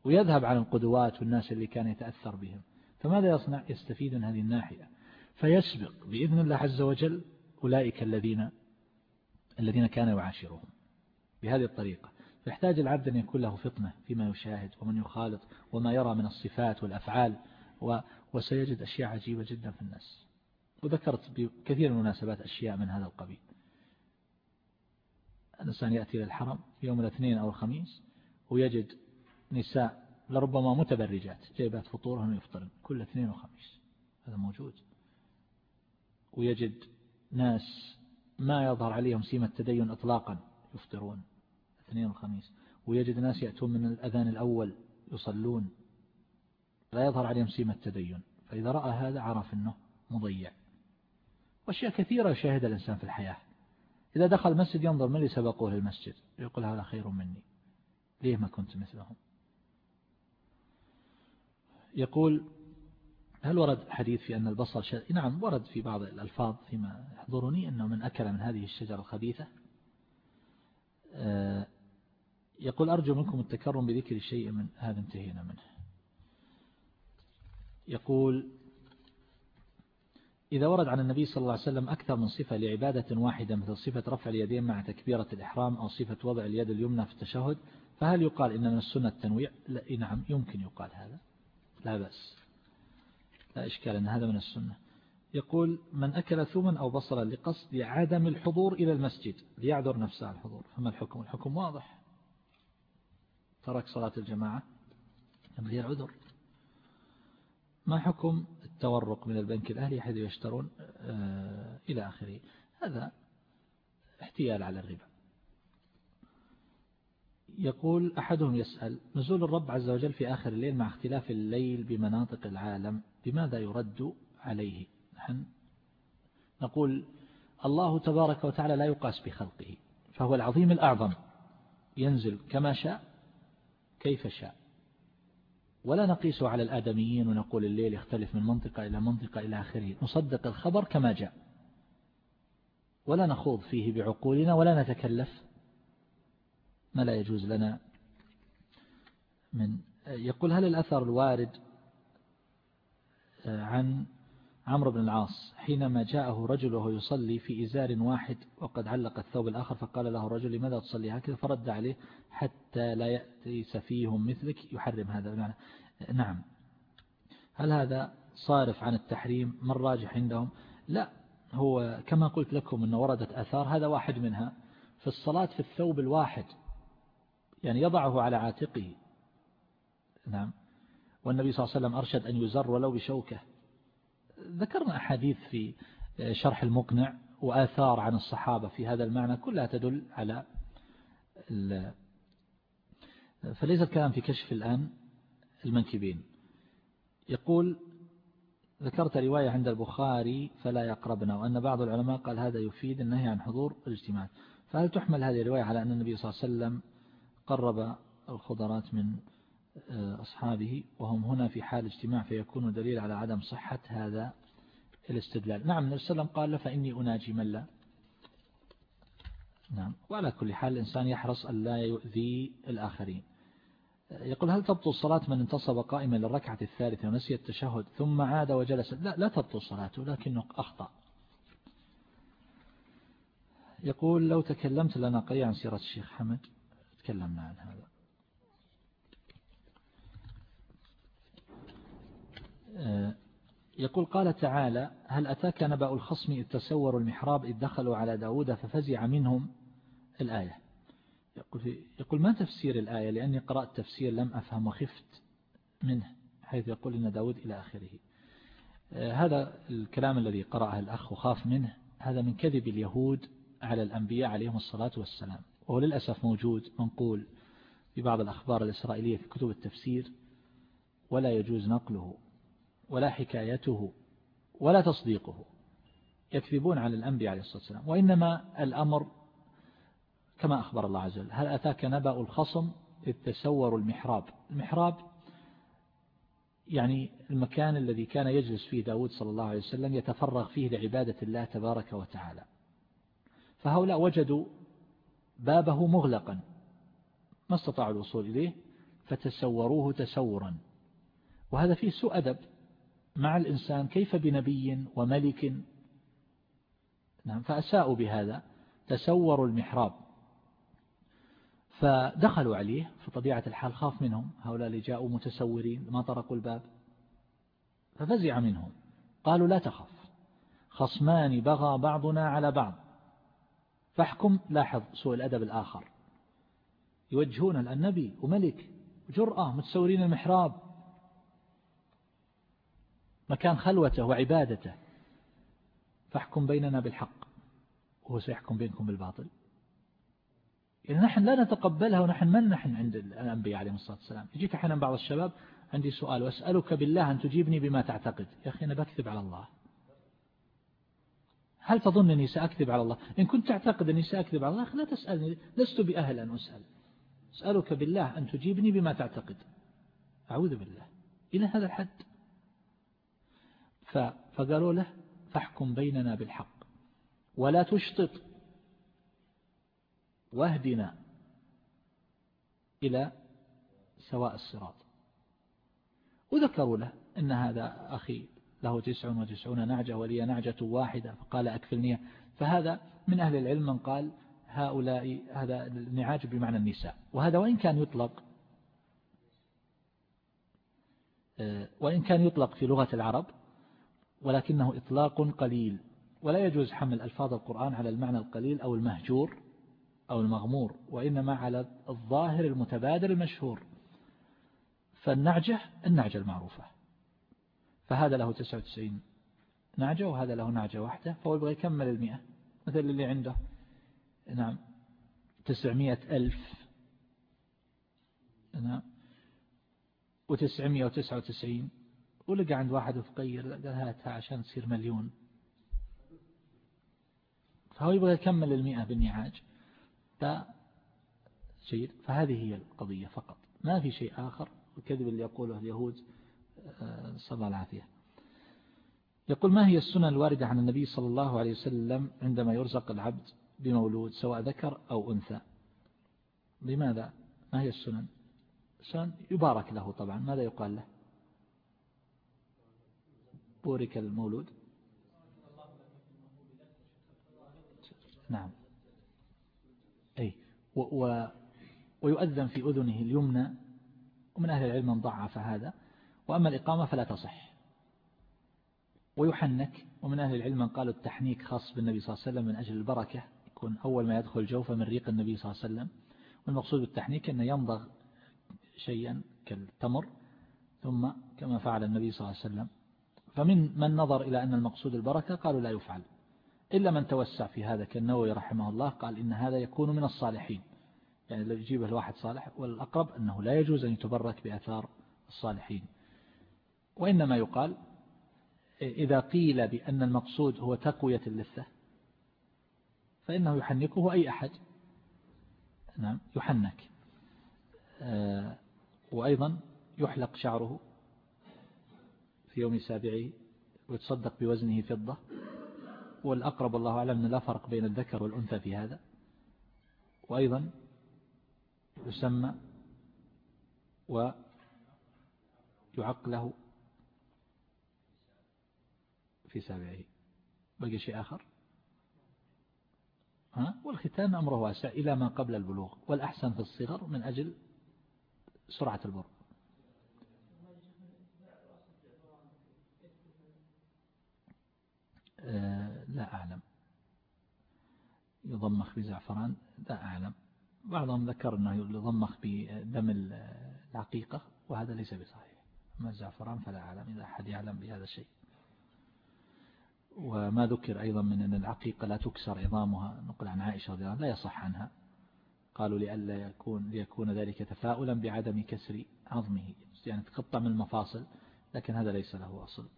ويذهب عن القدوات والناس اللي كان يتأثر بهم. فماذا يصنع؟ يستفيد من هذه الناحية. فيسبق بإذن الله عز وجل أولئك الذين الذين كان يعاشرهم بهذه الطريقة. فيحتاج العبد أن يكون له فطنة فيما يشاهد ومن يخالط وما يرى من الصفات والأفعال وسيجد أشياء عجيبة جدا في الناس. وذكرت بكثير من المناسبات أشياء من هذا القبيل. الإنسان يأتي للحرم يوم الاثنين أو الخميس ويجد نساء لربما متبرجات جايبات فطورهن ويفطرن كل اثنين وخميس. هذا موجود. ويجد ناس ما يظهر عليهم سيمة التدين إطلاقا يفطرون اثنين وخميس. ويجد ناس يأتون من الأذان الأول يصلون لا يظهر عليهم سيمة التدين. فإذا رأى هذا عرف أنه مضيع. وأشياء كثيرة يشاهد الإنسان في الحياة. إذا دخل المسجد ينظر من اللي سبقوه للمسجد يقول هذا خير مني. ليه ما كنت مثلهم؟ يقول هل ورد حديث في أن البصل شد... نعم ورد في بعض الألفاظ فيما يحضرني أنه من أكل من هذه الشجرة الخبيثة. آه، يقول أرجو منكم التكرم بذكر شيء من هذا انتهينا منه. يقول إذا ورد عن النبي صلى الله عليه وسلم أكثر من صفة لعبادة واحدة مثل صفة رفع اليدين مع تكبيرة الإحرام أو صفة وضع اليد اليمنى في التشهد فهل يقال إن من السنة التنويع؟ لا نعم يمكن يقال هذا. لا بأس. لا إشكال أن هذا من السنة. يقول من أكل ثوما أو بصلا لقصد عدم الحضور إلى المسجد. ليعذر نفسه الحضور. فما الحكم؟ الحكم واضح. ترك صلاة الجماعة ينبغي العذر ما حكم التورق من البنك الأهلي حيث يشترون آه، إلى آخره؟ هذا احتيال على الربا. يقول أحدهم يسأل نزول الرب عز وجل في آخر الليل مع اختلاف الليل بمناطق العالم بماذا يرد عليه؟ نحن نقول الله تبارك وتعالى لا يقاس بخلقه فهو العظيم الأعظم ينزل كما شاء كيف شاء. ولا نقيس على الآدميين ونقول الليل يختلف من منطقة إلى منطقة إلى آخره. نصدق الخبر كما جاء. ولا نخوض فيه بعقولنا ولا نتكلف. ما لا يجوز لنا من يقول هل الأثر الوارد عن عمرو بن العاص حينما جاءه رجل وهو يصلي في إزار واحد وقد علق الثوب الآخر فقال له الرجل لماذا تصلي هكذا فرد عليه حتى لا يأتي سفيهم مثلك يحرم هذا المعنى نعم. هل هذا صارف عن التحريم؟ من راجح عندهم؟ لا. هو كما قلت لكم أنه وردت أثار هذا واحد منها. في الصلاة في الثوب الواحد يعني يضعه على عاتقه. نعم. والنبي صلى الله عليه وسلم أرشد أن يزر ولو بشوكة. ذكرنا أحاديث في شرح المقنع وآثار عن الصحابة في هذا المعنى كلها تدل على فليس الكلام في كشف الآن المنكبين. يقول ذكرت رواية عند البخاري فلا يقربنا وأن بعض العلماء قال هذا يفيد النهي عن حضور الاجتماع. فهل تحمل هذه الرواية على أن النبي صلى الله عليه وسلم قرب الخضرات من أصحابه وهم هنا في حال اجتماع فيكون دليل على عدم صحة هذا الاستدلال. نعم النبي صلى الله عليه وسلم قال فإني أناجي من لا. نعم وعلى كل حال الإنسان يحرص أن لا يؤذي الآخرين. يقول هل تبطل صلاة من انتصب قائما للركعة الثالثة ونسي التشهد ثم عاد وجلس؟ لا لا تبطل صلاته لكنه أخطأ. يقول لو تكلمت لنا قليلا عن سيرة الشيخ حمد تكلمنا عن هذا. يقول قال تعالى هل أتاك نبأ الخصم إذ تسوروا المحراب إذ دخلوا على داود ففزع منهم الآية يقول, يقول ما تفسير الآية؟ لأني قرأت تفسير لم أفهم وخفت منه حيث يقول إن داود إلى آخره. آه، هذا الكلام الذي قرأه الأخ وخاف منه هذا من كذب اليهود على الأنبياء عليهم الصلاة والسلام. وهو للأسف موجود منقول في بعض الأخبار الإسرائيلية في كتب التفسير ولا يجوز نقله ولا حكايته ولا تصديقه. يكذبون على الأنبياء عليه الصلاة والسلام. وإنما الأمر كما أخبر الله عز وجل هل أتاك نبأ الخصم إذ تسوروا المحراب؟ المحراب يعني المكان الذي كان يجلس فيه داود صلى الله عليه وسلم يتفرغ فيه لعبادة الله تبارك وتعالى. فهؤلاء وجدوا بابه مغلقا. ما استطاعوا الوصول إليه فتسوروه تسورا. وهذا فيه سوء أدب. مع الإنسان كيف بنبي وملك؟ نعم فأساءوا بهذا تسوروا المحراب. فدخلوا عليه في طبيعة الحال خاف منهم هؤلاء اللي جاءوا متسورين ما طرقوا الباب. ففزع منهم قالوا لا تخف خصمان بغى بعضنا على بعض. فاحكم لاحظ سوء الأدب الآخر. يوجهون النبي وملك جرأة متسورين المحراب. مكان خلوته وعبادته. فاحكم بيننا بالحق وهو سيحكم بينكم بالباطل. يعني نحن لا نتقبلها ونحن من نحن عند الأنبياء عليهم الصلاة والسلام؟ يجيك أحيانا بعض الشباب عندي سؤال وأسألك بالله أن تجيبني بما تعتقد. يا أخي أنا بكذب على الله. هل تظن أني سأكذب على الله؟ إن كنت تعتقد أني سأكذب على الله لا تسألني لست بأهل أن أسأل أسألك بالله أن تجيبني بما تعتقد. أعوذ بالله. إلى هذا الحد. فقالوا له فاحكم بيننا بالحق ولا تشطط واهدنا إلى سواء الصراط. وذكروا له إن هذا أخي له تسع وتسعون نعجة ولي نعجة واحدة فقال أكفلني. فهذا من أهل العلم من قال هؤلاء هذا النعاج بمعنى النساء. وهذا وإن كان يطلق وإن كان يطلق في لغة العرب ولكنه إطلاق قليل. ولا يجوز حمل ألفاظ القرآن على المعنى القليل أو المهجور أو المغمور وإنما على الظاهر المتبادر المشهور. فالنعجة النعجة المعروفة. فهذا له 99 نعجة وهذا له نعجة واحدة فهو يبغى يكمل المئة. مثل اللي عنده نعم تسعمائة ألف. نعم. وتسعمائة وتسعة وتسعين. ولقى عند واحد فقير هاتها عشان تصير مليون. فهو يبغى يكمل المئة بالنعاج. جيد. فهذه هي القضية فقط. ما في شيء آخر. الكذب اللي يقوله اليهود آه، صلى الله العافية يقول ما هي السنة الواردة عن النبي صلى الله عليه وسلم عندما يرزق العبد بمولود سواء ذكر أو أنثى؟ لماذا؟ ما هي السنن؟ السنن يبارك له طبعا. ماذا يقال له؟ بورك المولود؟ نعم. أي و و ويؤذن في أذنه اليمنى ومن أهل العلم من ضعف هذا. وأما الإقامة فلا تصح. ويحنك ومن أهل العلم من قالوا التحنيك خاص بالنبي صلى الله عليه وسلم من أجل البركة. يكون أول ما يدخل جوفه من ريق النبي صلى الله عليه وسلم. والمقصود بالتحنيك أنه يمضغ شيئا كالتمر ثم كما فعل النبي صلى الله عليه وسلم. فمن من نظر إلى أن المقصود البركة؟ قالوا لا يفعل. إلا من توسع في هذا كالنووي رحمه الله قال إن هذا يكون من الصالحين. يعني لو يجيبه الواحد صالح والأقرب أنه لا يجوز أن يتبرك بأثار الصالحين. وإنما يقال إذا قيل بأن المقصود هو تقوية اللثة فإنه يحنكه أي أحد. نعم يحنك. آه، وأيضا يحلق شعره. في يوم سابعه ويتصدق بوزنه فضة. والأقرب الله أعلم أن لا فرق بين الذكر والأنثى في هذا. وأيضا يسمى ويعق له في سابعه. بقي شيء آخر؟ ها؟ والختان أمره واسع إلى ما قبل البلوغ. والأحسن في الصغر من أجل سرعة البر آه، لا أعلم. يضمخ بزعفران لا أعلم. بعضهم ذكر أنه يضمخ بدم العقيقة وهذا ليس بصحيح. أما الزعفران فلا أعلم إذا أحد يعلم بهذا الشيء. وما ذكر أيضا من أن العقيقة لا تكسر عظامها. نقل عن عائشة رضي الله لا يصح عنها. قالوا لئلا يكون ليكون ذلك تفاؤلا بعدم كسر عظمه. يعني تقطع من المفاصل لكن هذا ليس له أصل.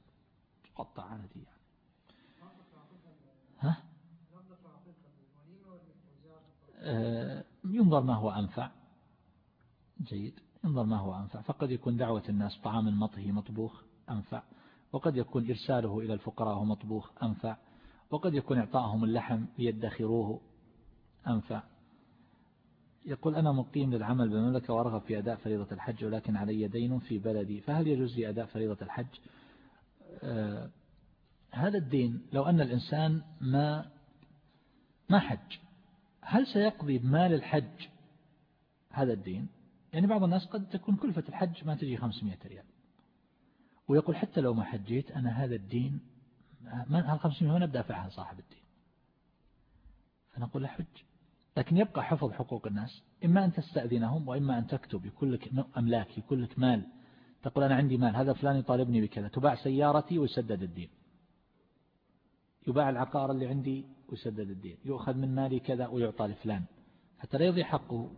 تقطع عادي. ها؟ آه، ينظر ما هو أنفع. جيد. ينظر ما هو أنفع. فقد يكون دعوة الناس. طعام المطهي مطبوخ أنفع. وقد يكون إرساله إلى الفقراء ومطبوخ أنفع. وقد يكون إعطاءهم اللحم ليدخروه أنفع. يقول أنا مقيم للعمل بالمملكة وأرغب في أداء فريضة الحج ولكن علي دين في بلدي. فهل يجوز لي أداء فريضة الحج؟ آه هذا الدين لو أن الإنسان ما ما حج هل سيقضي بمال الحج هذا الدين؟ يعني بعض الناس قد تكون كلفة الحج ما تجي 500 ريال. ويقول حتى لو ما حجيت أنا هذا الدين ما هال 500 هنا بدافعها صاحب الدين. فنقول له حج. لكن يبقى حفظ حقوق الناس إما أن تستأذنهم وإما أن تكتب يكون لك أملاك يكون لك مال تقول أنا عندي مال هذا فلان يطالبني بكذا تباع سيارتي ويسدد الدين. يباع العقار اللي عندي ويسدد الدين يؤخذ من مالي كذا ويعطى لفلان. حتى لا يضيع حقه.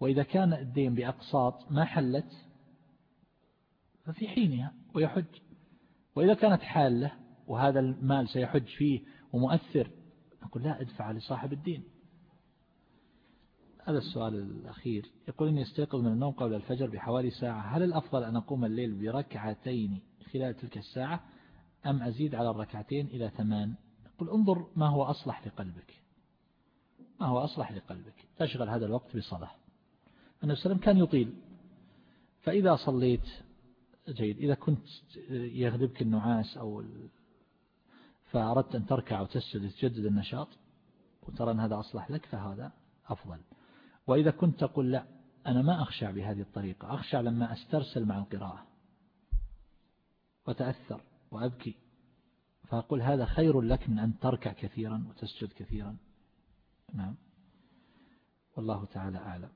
وإذا كان الدين بأقساط ما حلت ففي حينها ويحج. وإذا كانت حالة وهذا المال سيحج فيه ومؤثر نقول لا ادفع لصاحب الدين. هذا السؤال الأخير. يقول إني أستيقظ من النوم قبل الفجر بحوالي ساعة. هل الأفضل أن أقوم الليل بركعتين خلال تلك الساعة؟ أم أزيد على الركعتين إلى ثمان؟ يقول انظر ما هو أصلح لقلبك. ما هو أصلح لقلبك. تشغل هذا الوقت بصلاة. النبي صلى الله عليه وسلم كان يطيل. فإذا صليت جيد إذا كنت يغلبك النعاس أو فأردت أن تركع وتسجد تجدد النشاط وترى أن هذا أصلح لك فهذا أفضل. وإذا كنت تقول لا أنا ما أخشع بهذه الطريقة أخشع لما أسترسل مع القراءة. وتأثر. وأبكي. فأقول هذا خير لك من أن تركع كثيرا وتسجد كثيرا. نعم. والله تعالى أعلم.